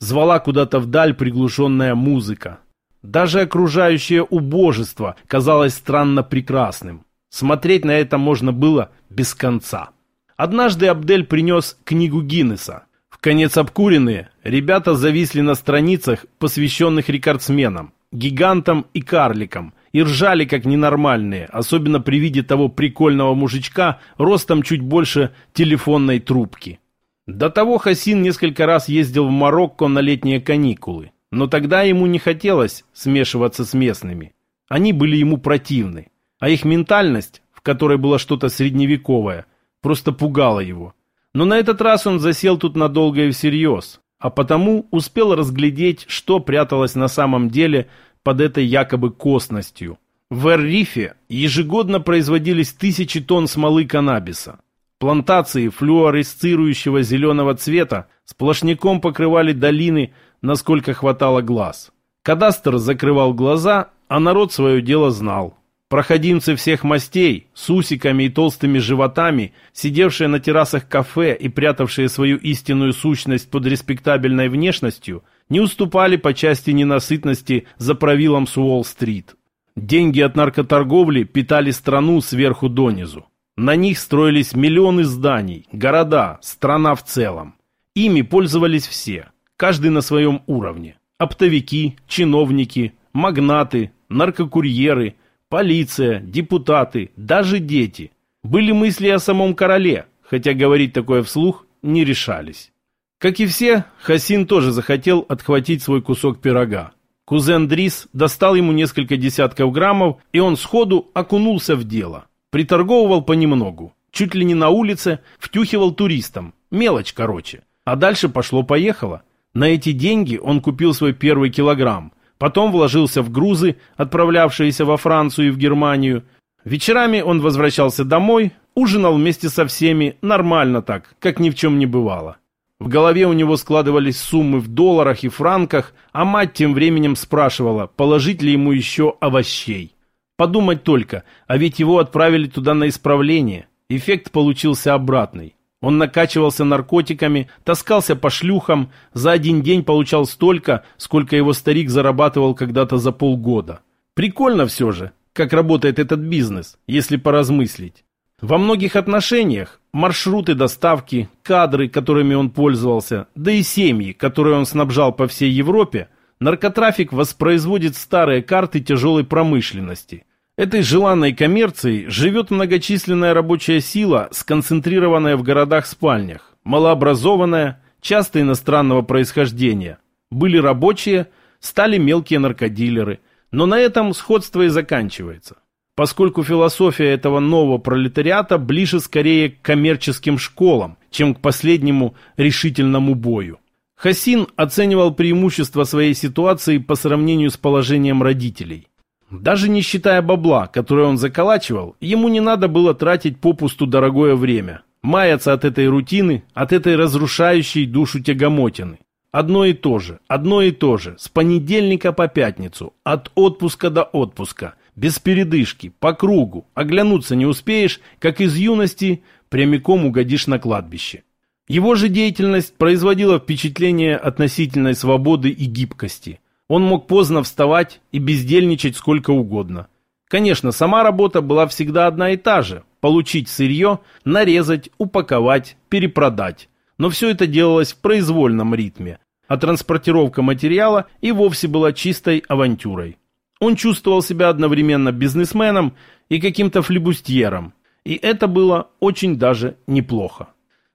Звала куда-то вдаль приглушенная музыка. Даже окружающее убожество казалось странно прекрасным. Смотреть на это можно было без конца. Однажды Абдель принес книгу Гиннеса. В конец обкуренные, ребята зависли на страницах, посвященных рекордсменам, гигантам и карликам, и ржали как ненормальные, особенно при виде того прикольного мужичка ростом чуть больше телефонной трубки. До того Хасин несколько раз ездил в Марокко на летние каникулы, но тогда ему не хотелось смешиваться с местными. Они были ему противны, а их ментальность, в которой было что-то средневековое, просто пугала его. Но на этот раз он засел тут надолго и всерьез, а потому успел разглядеть, что пряталось на самом деле – под этой якобы костностью. В Эр-Рифе ежегодно производились тысячи тонн смолы каннабиса. Плантации флуоресцирующего зеленого цвета сплошняком покрывали долины, насколько хватало глаз. Кадастр закрывал глаза, а народ свое дело знал. Проходимцы всех мастей, с усиками и толстыми животами, сидевшие на террасах кафе и прятавшие свою истинную сущность под респектабельной внешностью – не уступали по части ненасытности за правилом с Уолл-стрит. Деньги от наркоторговли питали страну сверху донизу. На них строились миллионы зданий, города, страна в целом. Ими пользовались все, каждый на своем уровне. Оптовики, чиновники, магнаты, наркокурьеры, полиция, депутаты, даже дети. Были мысли о самом короле, хотя говорить такое вслух не решались. Как и все, Хасин тоже захотел отхватить свой кусок пирога. Кузен Дрис достал ему несколько десятков граммов, и он сходу окунулся в дело. Приторговывал понемногу. Чуть ли не на улице втюхивал туристам. Мелочь, короче. А дальше пошло-поехало. На эти деньги он купил свой первый килограмм. Потом вложился в грузы, отправлявшиеся во Францию и в Германию. Вечерами он возвращался домой, ужинал вместе со всеми, нормально так, как ни в чем не бывало. В голове у него складывались суммы в долларах и франках, а мать тем временем спрашивала, положить ли ему еще овощей. Подумать только, а ведь его отправили туда на исправление. Эффект получился обратный. Он накачивался наркотиками, таскался по шлюхам, за один день получал столько, сколько его старик зарабатывал когда-то за полгода. Прикольно все же, как работает этот бизнес, если поразмыслить. Во многих отношениях маршруты доставки, кадры, которыми он пользовался, да и семьи, которые он снабжал по всей Европе, наркотрафик воспроизводит старые карты тяжелой промышленности. Этой желанной коммерцией живет многочисленная рабочая сила, сконцентрированная в городах-спальнях, малообразованная, часто иностранного происхождения. Были рабочие, стали мелкие наркодилеры, но на этом сходство и заканчивается поскольку философия этого нового пролетариата ближе скорее к коммерческим школам, чем к последнему решительному бою. Хасин оценивал преимущества своей ситуации по сравнению с положением родителей. Даже не считая бабла, которое он заколачивал, ему не надо было тратить попусту дорогое время, маяться от этой рутины, от этой разрушающей душу тягомотины. Одно и то же, одно и то же, с понедельника по пятницу, от отпуска до отпуска – без передышки, по кругу, оглянуться не успеешь, как из юности прямиком угодишь на кладбище. Его же деятельность производила впечатление относительной свободы и гибкости. Он мог поздно вставать и бездельничать сколько угодно. Конечно, сама работа была всегда одна и та же – получить сырье, нарезать, упаковать, перепродать. Но все это делалось в произвольном ритме. а транспортировка материала и вовсе была чистой авантюрой. Он чувствовал себя одновременно бизнесменом и каким-то флебустьером, и это было очень даже неплохо.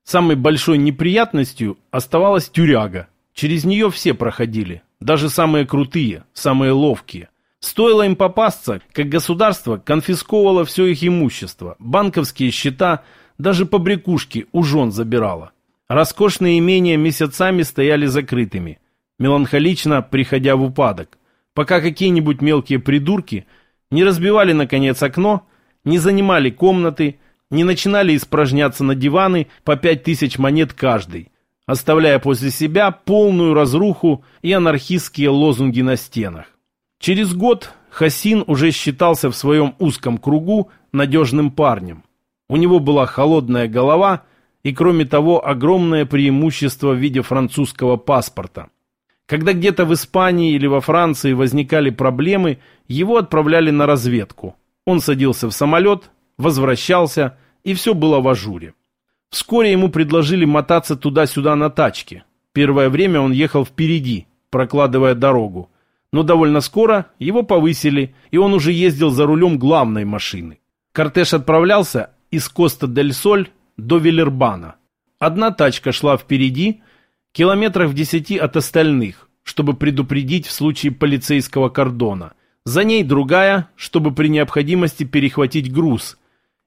Самой большой неприятностью оставалась тюряга. Через нее все проходили, даже самые крутые, самые ловкие. Стоило им попасться, как государство конфисковало все их имущество, банковские счета, даже побрякушки у жен забирало. Роскошные имения месяцами стояли закрытыми, меланхолично приходя в упадок, пока какие-нибудь мелкие придурки не разбивали, наконец, окно, не занимали комнаты, не начинали испражняться на диваны по пять тысяч монет каждый, оставляя после себя полную разруху и анархистские лозунги на стенах. Через год Хасин уже считался в своем узком кругу надежным парнем. У него была холодная голова и, кроме того, огромное преимущество в виде французского паспорта. Когда где-то в Испании или во Франции возникали проблемы, его отправляли на разведку. Он садился в самолет, возвращался, и все было в ажуре. Вскоре ему предложили мотаться туда-сюда на тачке. Первое время он ехал впереди, прокладывая дорогу но довольно скоро его повысили, и он уже ездил за рулем главной машины. Кортеж отправлялся из Коста-дель-Соль до Вилербана. Одна тачка шла впереди, километрах десяти от остальных, чтобы предупредить в случае полицейского кордона. За ней другая, чтобы при необходимости перехватить груз.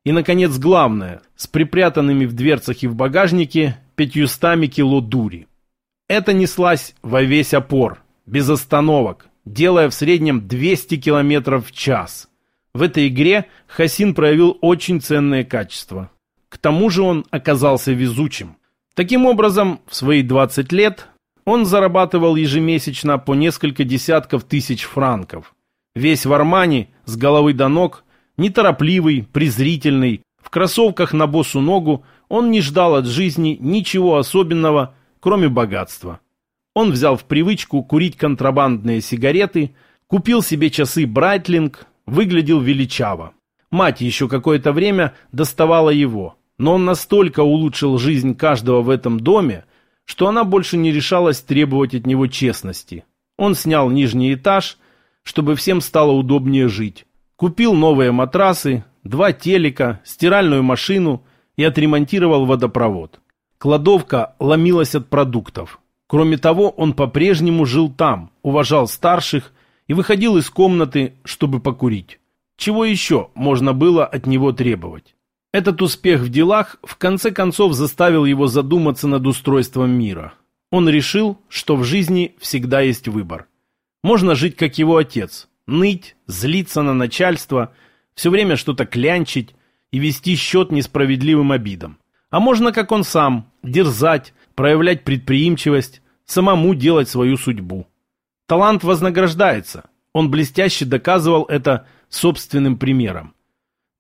И, наконец, главное, с припрятанными в дверцах и в багажнике пятьюстами кило дури. Это неслась во весь опор, без остановок, делая в среднем 200 км в час. В этой игре Хасин проявил очень ценные качества. К тому же он оказался везучим. Таким образом, в свои 20 лет он зарабатывал ежемесячно по несколько десятков тысяч франков. Весь в Армани, с головы до ног, неторопливый, презрительный, в кроссовках на босу ногу, он не ждал от жизни ничего особенного, кроме богатства. Он взял в привычку курить контрабандные сигареты, купил себе часы Брайтлинг, выглядел величаво. Мать еще какое-то время доставала его, но он настолько улучшил жизнь каждого в этом доме, что она больше не решалась требовать от него честности. Он снял нижний этаж, чтобы всем стало удобнее жить. Купил новые матрасы, два телека, стиральную машину и отремонтировал водопровод. Кладовка ломилась от продуктов. Кроме того, он по-прежнему жил там, уважал старших и выходил из комнаты, чтобы покурить. Чего еще можно было от него требовать? Этот успех в делах в конце концов заставил его задуматься над устройством мира. Он решил, что в жизни всегда есть выбор. Можно жить как его отец, ныть, злиться на начальство, все время что-то клянчить и вести счет несправедливым обидам. А можно, как он сам, дерзать, проявлять предприимчивость, самому делать свою судьбу. Талант вознаграждается. Он блестяще доказывал это собственным примером.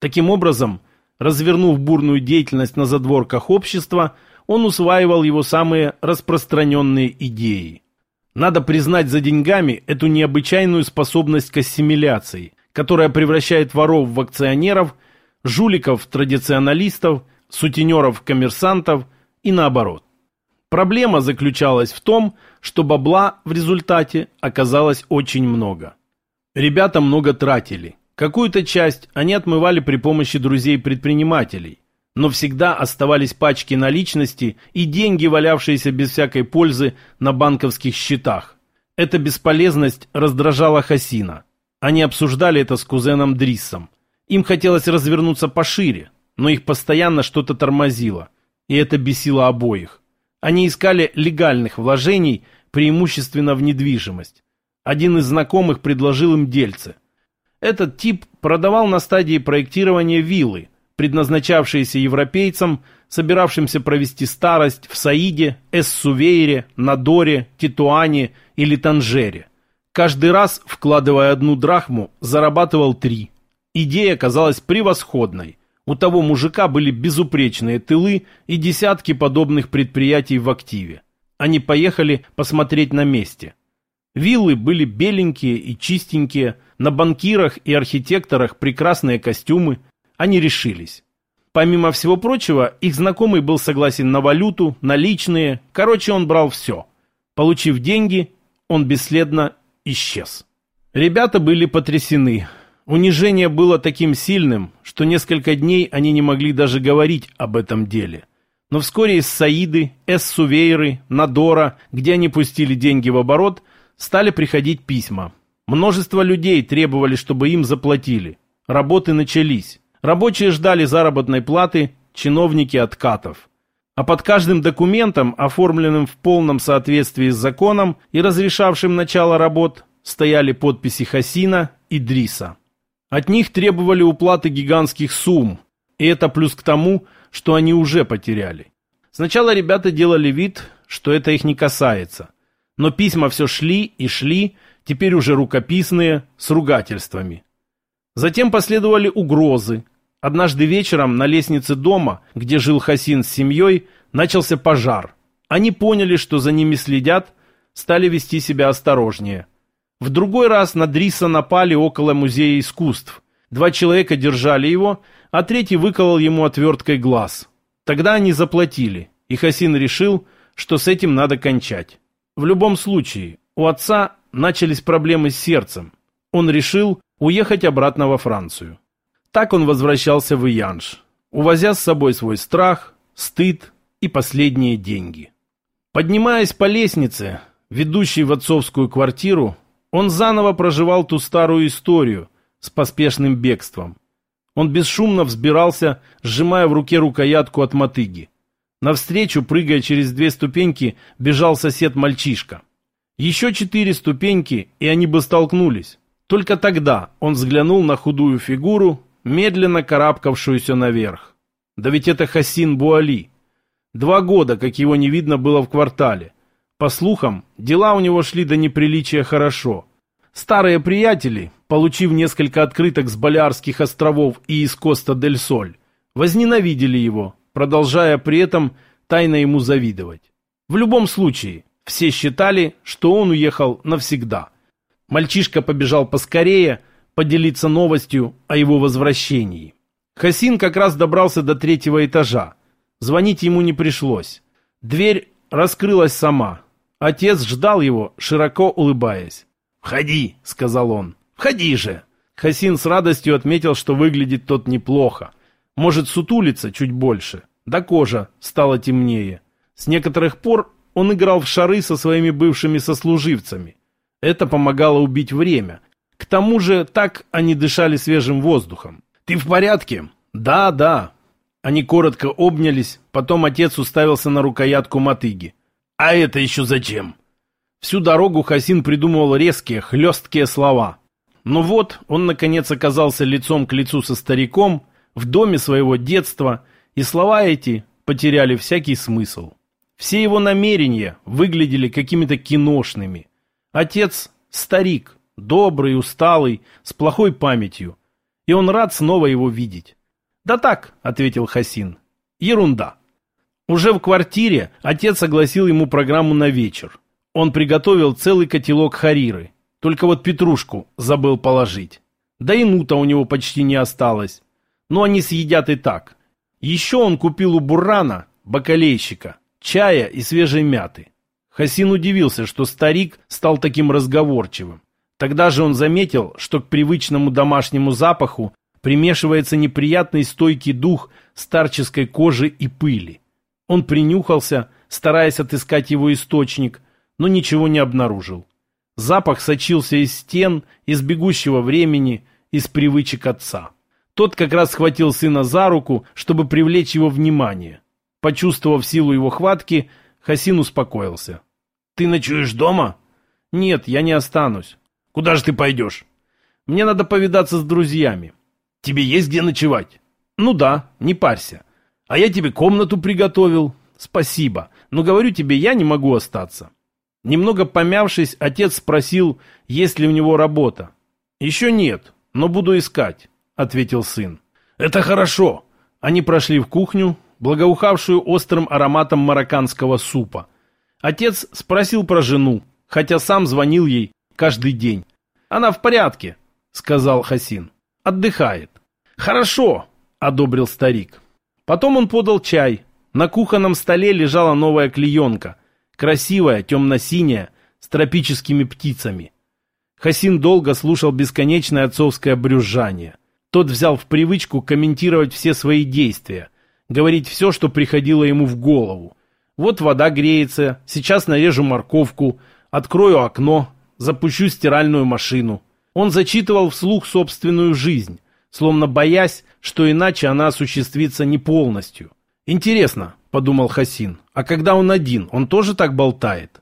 Таким образом, развернув бурную деятельность на задворках общества, он усваивал его самые распространенные идеи. Надо признать за деньгами эту необычайную способность к ассимиляции, которая превращает воров в акционеров, жуликов в традиционалистов, сутенеров в коммерсантов и наоборот. Проблема заключалась в том, что бабла в результате оказалось очень много. Ребята много тратили. Какую-то часть они отмывали при помощи друзей-предпринимателей. Но всегда оставались пачки наличности и деньги, валявшиеся без всякой пользы на банковских счетах. Эта бесполезность раздражала Хасина. Они обсуждали это с кузеном Дриссом. Им хотелось развернуться пошире, но их постоянно что-то тормозило, и это бесило обоих. Они искали легальных вложений, преимущественно в недвижимость. Один из знакомых предложил им дельце. Этот тип продавал на стадии проектирования виллы, предназначавшиеся европейцам, собиравшимся провести старость в Саиде, Эссувейре, Надоре, Титуане или Танжере. Каждый раз, вкладывая одну драхму, зарабатывал три. Идея казалась превосходной – у того мужика были безупречные тылы и десятки подобных предприятий в активе. Они поехали посмотреть на месте. Виллы были беленькие и чистенькие, на банкирах и архитекторах прекрасные костюмы. Они решились. Помимо всего прочего, их знакомый был согласен на валюту, наличные, короче, он брал все. Получив деньги, он бесследно исчез. Ребята были потрясены. Унижение было таким сильным, что несколько дней они не могли даже говорить об этом деле. Но вскоре из Саиды, Эс-Сувейры, Надора, где они пустили деньги в оборот, стали приходить письма. Множество людей требовали, чтобы им заплатили. Работы начались. Рабочие ждали заработной платы, чиновники откатов. А под каждым документом, оформленным в полном соответствии с законом и разрешавшим начало работ, стояли подписи Хасина и Дриса. От них требовали уплаты гигантских сумм, и это плюс к тому, что они уже потеряли. Сначала ребята делали вид, что это их не касается. Но письма все шли и шли, теперь уже рукописные, с ругательствами. Затем последовали угрозы. Однажды вечером на лестнице дома, где жил Хасин с семьей, начался пожар. Они поняли, что за ними следят, стали вести себя осторожнее. В другой раз на Дриса напали около музея искусств. Два человека держали его, а третий выколол ему отверткой глаз. Тогда они заплатили, и Хасин решил, что с этим надо кончать. В любом случае, у отца начались проблемы с сердцем. Он решил уехать обратно во Францию. Так он возвращался в Иянш, увозя с собой свой страх, стыд и последние деньги. Поднимаясь по лестнице, ведущей в отцовскую квартиру, он заново проживал ту старую историю с поспешным бегством. Он бесшумно взбирался, сжимая в руке рукоятку от мотыги. Навстречу, прыгая через две ступеньки, бежал сосед-мальчишка. Еще четыре ступеньки, и они бы столкнулись. Только тогда он взглянул на худую фигуру, медленно карабкавшуюся наверх. Да ведь это Хасин Буали. Два года, как его не видно было в квартале. По слухам, дела у него шли до неприличия хорошо. Старые приятели, получив несколько открыток с Балиарских островов и из Коста-дель-Соль, возненавидели его, продолжая при этом тайно ему завидовать. В любом случае, все считали, что он уехал навсегда. Мальчишка побежал поскорее поделиться новостью о его возвращении. Хасин как раз добрался до третьего этажа. Звонить ему не пришлось. Дверь раскрылась сама. Отец ждал его, широко улыбаясь. «Входи», — сказал он. «Входи же». Хасин с радостью отметил, что выглядит тот неплохо. Может, сутулиться чуть больше. Да кожа стала темнее. С некоторых пор он играл в шары со своими бывшими сослуживцами. Это помогало убить время. К тому же так они дышали свежим воздухом. «Ты в порядке?» «Да, да». Они коротко обнялись, потом отец уставился на рукоятку мотыги. «А это еще зачем?» Всю дорогу Хасин придумывал резкие, хлесткие слова. Но вот он, наконец, оказался лицом к лицу со стариком, в доме своего детства, и слова эти потеряли всякий смысл. Все его намерения выглядели какими-то киношными. Отец – старик, добрый, усталый, с плохой памятью. И он рад снова его видеть. «Да так», – ответил Хасин. «Ерунда». Уже в квартире отец согласил ему программу на вечер. Он приготовил целый котелок хариры. Только вот петрушку забыл положить. Да и нута у него почти не осталось. Но они съедят и так. Еще он купил у Бурана, бакалейщика, чая и свежей мяты. Хасин удивился, что старик стал таким разговорчивым. Тогда же он заметил, что к привычному домашнему запаху примешивается неприятный стойкий дух старческой кожи и пыли. Он принюхался, стараясь отыскать его источник, но ничего не обнаружил. Запах сочился из стен, из бегущего времени, из привычек отца. Тот как раз схватил сына за руку, чтобы привлечь его внимание. Почувствовав силу его хватки, Хасин успокоился. «Ты ночуешь дома?» «Нет, я не останусь». «Куда же ты пойдешь?» «Мне надо повидаться с друзьями». «Тебе есть где ночевать?» «Ну да, не парься. А я тебе комнату приготовил». «Спасибо, но говорю тебе, я не могу остаться». Немного помявшись, отец спросил, есть ли у него работа. «Еще нет, но буду искать», — ответил сын. «Это хорошо». Они прошли в кухню, благоухавшую острым ароматом марокканского супа. Отец спросил про жену, хотя сам звонил ей каждый день. «Она в порядке», — сказал Хасин. «Отдыхает». «Хорошо», — одобрил старик. Потом он подал чай. На кухонном столе лежала новая клеенка. красивая, темно-синяя, с тропическими птицами. Хасин долго слушал бесконечное отцовское брюзжание. Тот взял в привычку комментировать все свои действия, говорить все, что приходило ему в голову. Вот вода греется, сейчас нарежу морковку, открою окно, запущу стиральную машину. Он зачитывал вслух собственную жизнь, словно боясь, что иначе она осуществится не полностью. «Интересно», — подумал Хасин, — «а когда он один, он тоже так болтает?»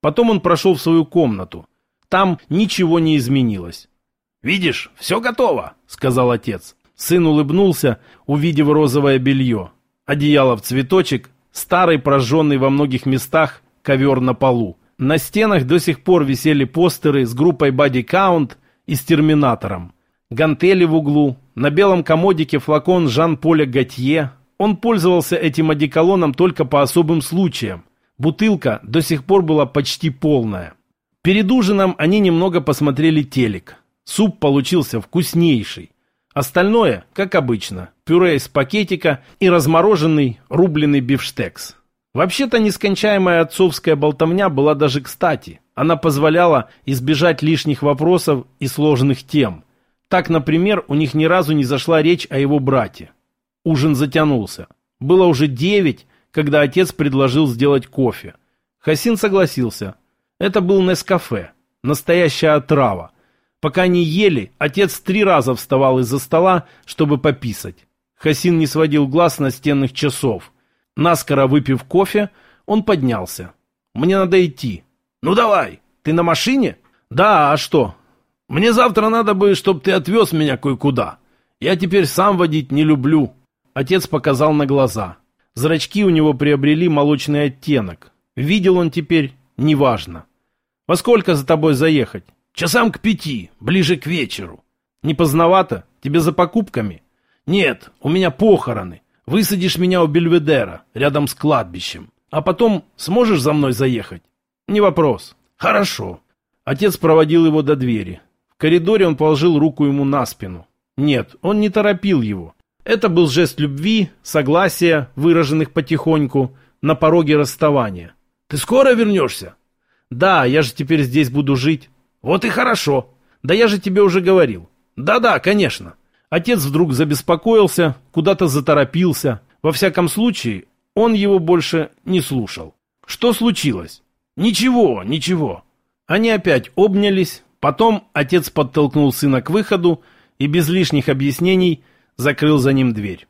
Потом он прошел в свою комнату. Там ничего не изменилось. «Видишь, все готово», — сказал отец. Сын улыбнулся, увидев розовое белье. Одеяло в цветочек, старый прожженный во многих местах ковер на полу. На стенах до сих пор висели постеры с группой Body Count и с Терминатором. Гантели в углу, на белом комодике флакон Жан-Поля Готье. Он пользовался этим одеколоном только по особым случаям. Бутылка до сих пор была почти полная. Перед ужином они немного посмотрели телек. Суп получился вкуснейший. Остальное, как обычно, пюре из пакетика и размороженный рубленый бифштекс. Вообще-то нескончаемая отцовская болтовня была даже кстати. Она позволяла избежать лишних вопросов и сложных тем. Так, например, у них ни разу не зашла речь о его брате. Ужин затянулся. Было уже девять, когда отец предложил сделать кофе. Хасин согласился. Это был Нескафе, настоящая отрава. Пока не ели, отец три раза вставал из-за стола, чтобы пописать. Хасин не сводил глаз на стенных часов. Наскоро выпив кофе, он поднялся. «Мне надо идти». «Ну давай, ты на машине?» «Да, а что?» «Мне завтра надо бы, чтобы ты отвез меня кое-куда. Я теперь сам водить не люблю». Отец показал на глаза. Зрачки у него приобрели молочный оттенок. Видел он теперь неважно. «Во сколько за тобой заехать?» «Часам к пяти, ближе к вечеру». «Не поздновато? Тебе за покупками?» «Нет, у меня похороны. Высадишь меня у Бельведера, рядом с кладбищем. А потом сможешь за мной заехать?» «Не вопрос». «Хорошо». Отец проводил его до двери. В коридоре он положил руку ему на спину. Нет, он не торопил его. Это был жест любви, согласия, выраженных потихоньку, на пороге расставания. «Ты скоро вернешься?» «Да, я же теперь здесь буду жить». «Вот и хорошо. Да я же тебе уже говорил». «Да-да, конечно». Отец вдруг забеспокоился, куда-то заторопился. Во всяком случае, он его больше не слушал. «Что случилось?» «Ничего, ничего». Они опять обнялись, потом отец подтолкнул сына к выходу и без лишних объяснений закрыл за ним дверь.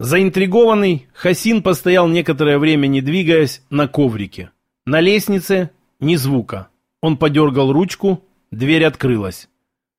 Заинтригованный, Хасин постоял некоторое время, не двигаясь, на коврике. На лестнице ни звука. Он подергал ручку, дверь открылась.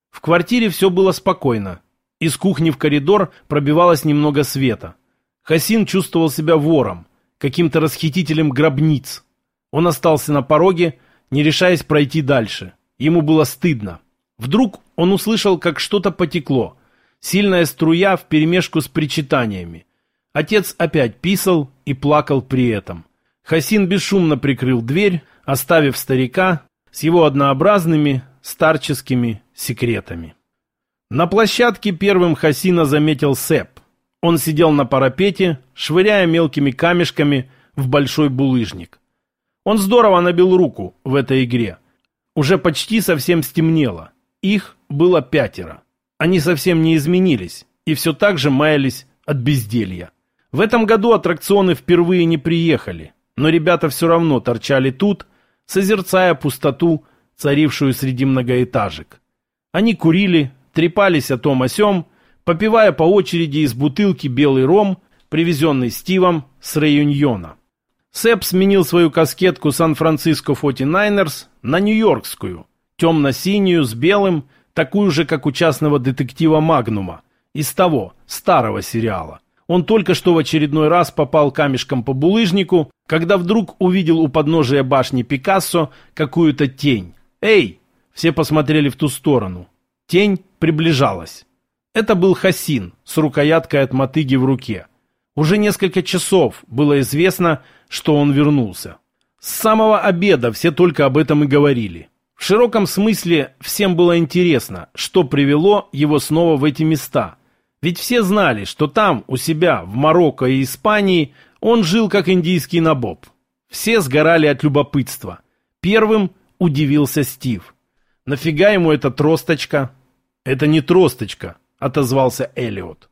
В квартире все было спокойно. Из кухни в коридор пробивалось немного света. Хасин чувствовал себя вором, каким-то расхитителем гробниц. Он остался на пороге, не решаясь пройти дальше. Ему было стыдно. Вдруг он услышал, как что-то потекло – Сильная струя вперемешку с причитаниями. Отец опять писал и плакал при этом. Хасин бесшумно прикрыл дверь, оставив старика с его однообразными старческими секретами. На площадке первым Хасина заметил Сэп. Он сидел на парапете, швыряя мелкими камешками в большой булыжник. Он здорово набил руку в этой игре. Уже почти совсем стемнело. Их было пятеро. Они совсем не изменились и все так же маялись от безделья. В этом году аттракционы впервые не приехали, но ребята все равно торчали тут, созерцая пустоту, царившую среди многоэтажек. Они курили, трепались о том о сём, попивая по очереди из бутылки белый ром, привезенный Стивом с Реюньона. Сэп сменил свою каскетку Сан-Франциско 49ers на нью-йоркскую, темно-синюю с белым, такую же, как у частного детектива Магнума, из того, старого сериала. Он только что в очередной раз попал камешком по булыжнику, когда вдруг увидел у подножия башни Пикассо какую-то тень. «Эй!» Все посмотрели в ту сторону. Тень приближалась. Это был Хасин с рукояткой от мотыги в руке. Уже несколько часов было известно, что он вернулся. С самого обеда все только об этом и говорили. В широком смысле всем было интересно, что привело его снова в эти места. Ведь все знали, что там, у себя, в Марокко и Испании, он жил как индийский набоб. Все сгорали от любопытства. Первым удивился Стив. «Нафига ему эта тросточка?» «Это не тросточка», — отозвался Элиот.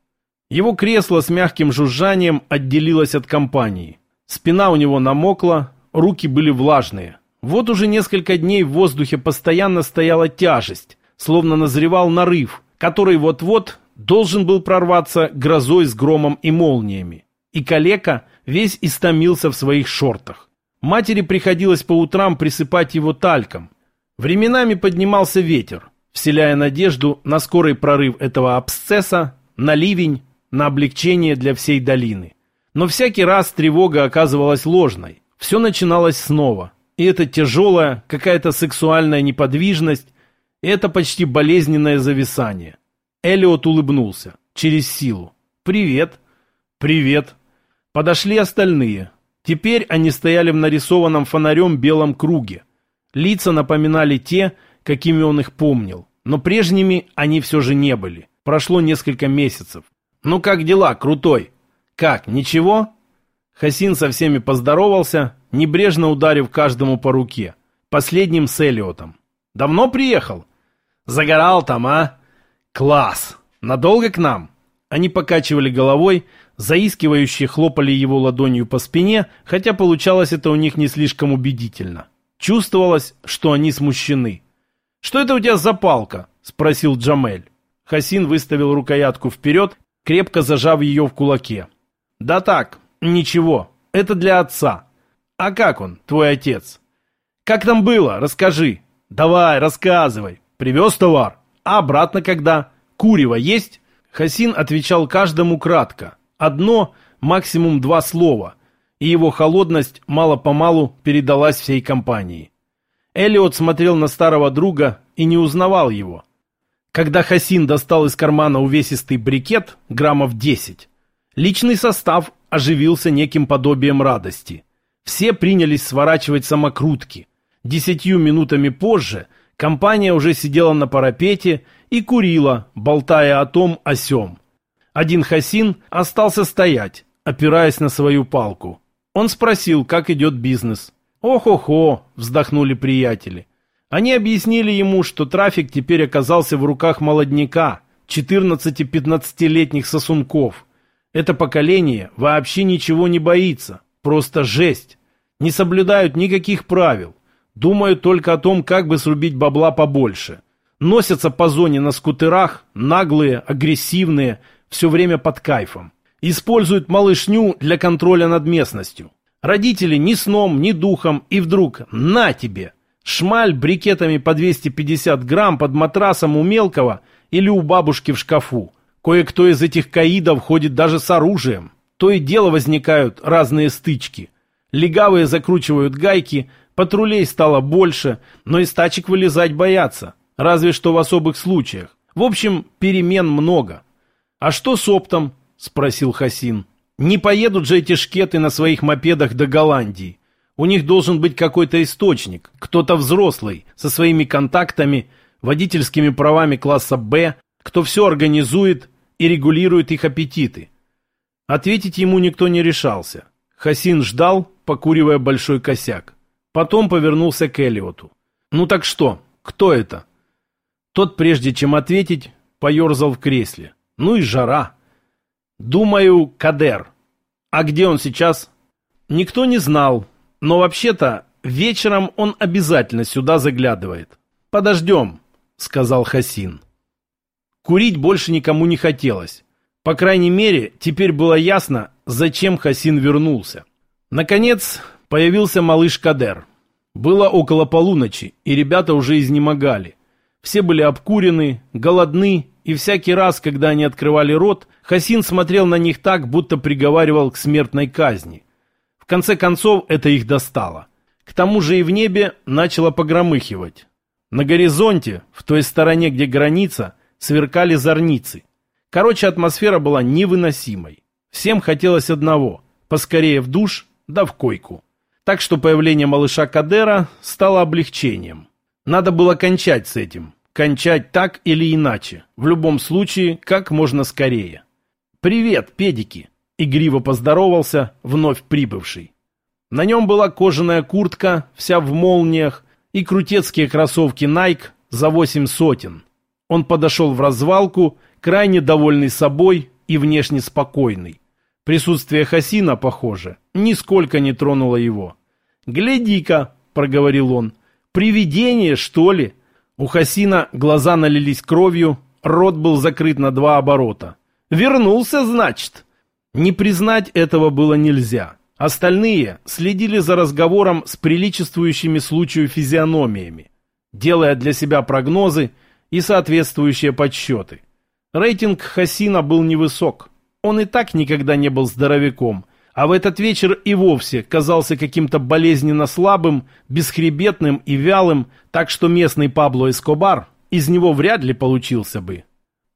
Его кресло с мягким жужжанием отделилось от компании. Спина у него намокла, руки были влажные. Вот уже несколько дней в воздухе постоянно стояла тяжесть, словно назревал нарыв, который вот-вот должен был прорваться грозой с громом и молниями. И калека весь истомился в своих шортах. Матери приходилось по утрам присыпать его тальком. Временами поднимался ветер, вселяя надежду на скорый прорыв этого абсцесса, на ливень, на облегчение для всей долины. Но всякий раз тревога оказывалась ложной. Все начиналось снова. И это тяжелая, какая-то сексуальная неподвижность, это почти болезненное зависание. Элиот улыбнулся. Через силу. «Привет». «Привет». Подошли остальные. Теперь они стояли в нарисованном фонарем белом круге. Лица напоминали те, какими он их помнил. Но прежними они все же не были. Прошло несколько месяцев. «Ну как дела, крутой?» «Как, ничего?» Хасин со всеми поздоровался, небрежно ударив каждому по руке. Последним с Элиотом. «Давно приехал?» «Загорал там, а?» «Класс! Надолго к нам?» Они покачивали головой, заискивающие хлопали его ладонью по спине, хотя получалось это у них не слишком убедительно. Чувствовалось, что они смущены. «Что это у тебя за палка?» – спросил Джамель. Хасин выставил рукоятку вперед, крепко зажав ее в кулаке. «Да так, ничего, это для отца. А как он, твой отец?» «Как там было? Расскажи». «Давай, рассказывай. Привез товар?» А обратно когда? Курево есть? Хасин отвечал каждому кратко. Одно, максимум два слова. И его холодность мало-помалу передалась всей компании. Элиот смотрел на старого друга и не узнавал его. Когда Хасин достал из кармана увесистый брикет, граммов 10, личный состав оживился неким подобием радости. Все принялись сворачивать самокрутки. Десятью минутами позже – Компания уже сидела на парапете и курила, болтая о том о сём. Один Хасин остался стоять, опираясь на свою палку. Он спросил, как идет бизнес. «Ох-охо!» – вздохнули приятели. Они объяснили ему, что трафик теперь оказался в руках молодняка, 14-15-летних сосунков. Это поколение вообще ничего не боится, просто жесть. Не соблюдают никаких правил. Думают только о том, как бы срубить бабла побольше. Носятся по зоне на скутерах, наглые, агрессивные, все время под кайфом. Используют малышню для контроля над местностью. Родители ни сном, ни духом, и вдруг «на тебе!» Шмаль брикетами по 250 грамм под матрасом у мелкого или у бабушки в шкафу. Кое-кто из этих каидов ходит даже с оружием. То и дело возникают разные стычки. Легавые закручивают гайки – Патрулей стало больше, но из тачек вылезать боятся. Разве что в особых случаях. В общем, перемен много. «А что с оптом?» – спросил Хасин. «Не поедут же эти шкеты на своих мопедах до Голландии. У них должен быть какой-то источник, кто-то взрослый, со своими контактами, водительскими правами класса «Б», кто все организует и регулирует их аппетиты». Ответить ему никто не решался. Хасин ждал, покуривая большой косяк. Потом повернулся к Элиоту. «Ну так что? Кто это?» Тот, прежде чем ответить, поерзал в кресле. «Ну и жара!» «Думаю, Кадер. А где он сейчас?» Никто не знал, но вообще-то вечером он обязательно сюда заглядывает. «Подождем», — сказал Хасин. Курить больше никому не хотелось. По крайней мере, теперь было ясно, зачем Хасин вернулся. Наконец, Появился малыш Кадер. Было около полуночи, и ребята уже изнемогали. Все были обкурены, голодны, и всякий раз, когда они открывали рот, Хасин смотрел на них так, будто приговаривал к смертной казни. В конце концов, это их достало. К тому же и в небе начало погромыхивать. На горизонте, в той стороне, где граница, сверкали зорницы. Короче, атмосфера была невыносимой. Всем хотелось одного – поскорее в душ, да в койку. Так что появление малыша Кадера стало облегчением. Надо было кончать с этим. Кончать так или иначе. В любом случае, как можно скорее. «Привет, педики!» — игриво поздоровался вновь прибывший. На нем была кожаная куртка, вся в молниях, и крутецкие кроссовки Nike за восемь сотен. Он подошел в развалку, крайне довольный собой и внешне спокойный. Присутствие Хасина, похоже, нисколько не тронуло его. «Гляди-ка», — проговорил он, — «привидение, что ли?» У Хасина глаза налились кровью, рот был закрыт на два оборота. «Вернулся, значит?» Не признать этого было нельзя. Остальные следили за разговором с приличествующими случаю физиономиями, делая для себя прогнозы и соответствующие подсчеты. Рейтинг Хасина был невысок. Он и так никогда не был здоровяком, а в этот вечер и вовсе казался каким-то болезненно слабым, бесхребетным и вялым, так что местный Пабло Эскобар из него вряд ли получился бы.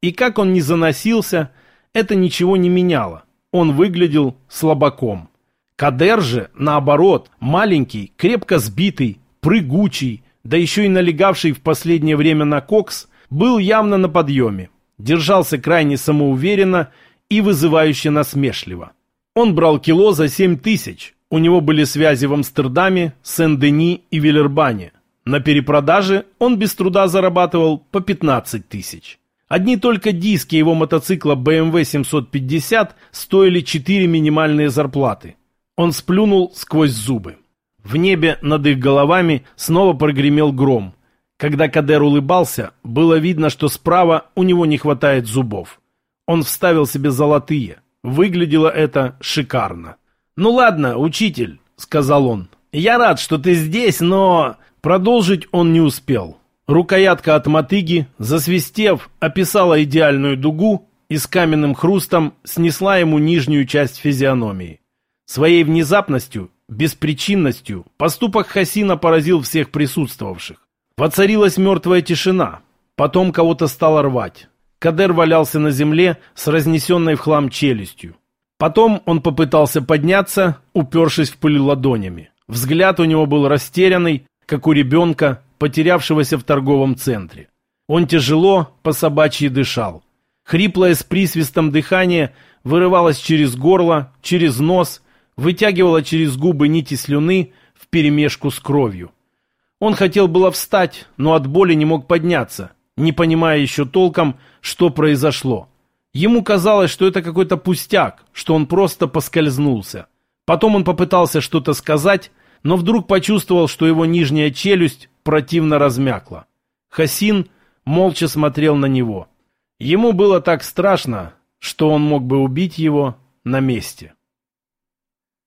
И как он ни заносился, это ничего не меняло. Он выглядел слабаком. Кадер же, наоборот, маленький, крепко сбитый, прыгучий, да еще и налегавший в последнее время на кокс, был явно на подъеме. Держался крайне самоуверенно и вызывающе насмешливо. Он брал кило за 7 тысяч. У него были связи в Амстердаме, Сен-Дени и Виллербане. На перепродаже он без труда зарабатывал по 15 тысяч. Одни только диски его мотоцикла BMW 750 стоили 4 минимальные зарплаты. Он сплюнул сквозь зубы. В небе над их головами снова прогремел гром. Когда Кадер улыбался, было видно, что справа у него не хватает зубов. Он вставил себе золотые – Выглядело это шикарно. «Ну ладно, учитель», — сказал он. «Я рад, что ты здесь, но...» Продолжить он не успел. Рукоятка от мотыги, засвистев, описала идеальную дугу и с каменным хрустом снесла ему нижнюю часть физиономии. Своей внезапностью, беспричинностью поступок Хасина поразил всех присутствовавших. Воцарилась мертвая тишина. Потом кого-то стало рвать. Кадер валялся на земле с разнесенной в хлам челюстью. Потом он попытался подняться, упершись в пыль ладонями. Взгляд у него был растерянный, как у ребенка, потерявшегося в торговом центре. Он тяжело, по собачьи дышал. Хриплое с присвистом дыхание вырывалось через горло, через нос, вытягивало через губы нити слюны вперемешку с кровью. Он хотел было встать, но от боли не мог подняться, не понимая еще толком, что произошло. Ему казалось, что это какой-то пустяк, что он просто поскользнулся. Потом он попытался что-то сказать, но вдруг почувствовал, что его нижняя челюсть противно размякла. Хасин молча смотрел на него. Ему было так страшно, что он мог бы убить его на месте.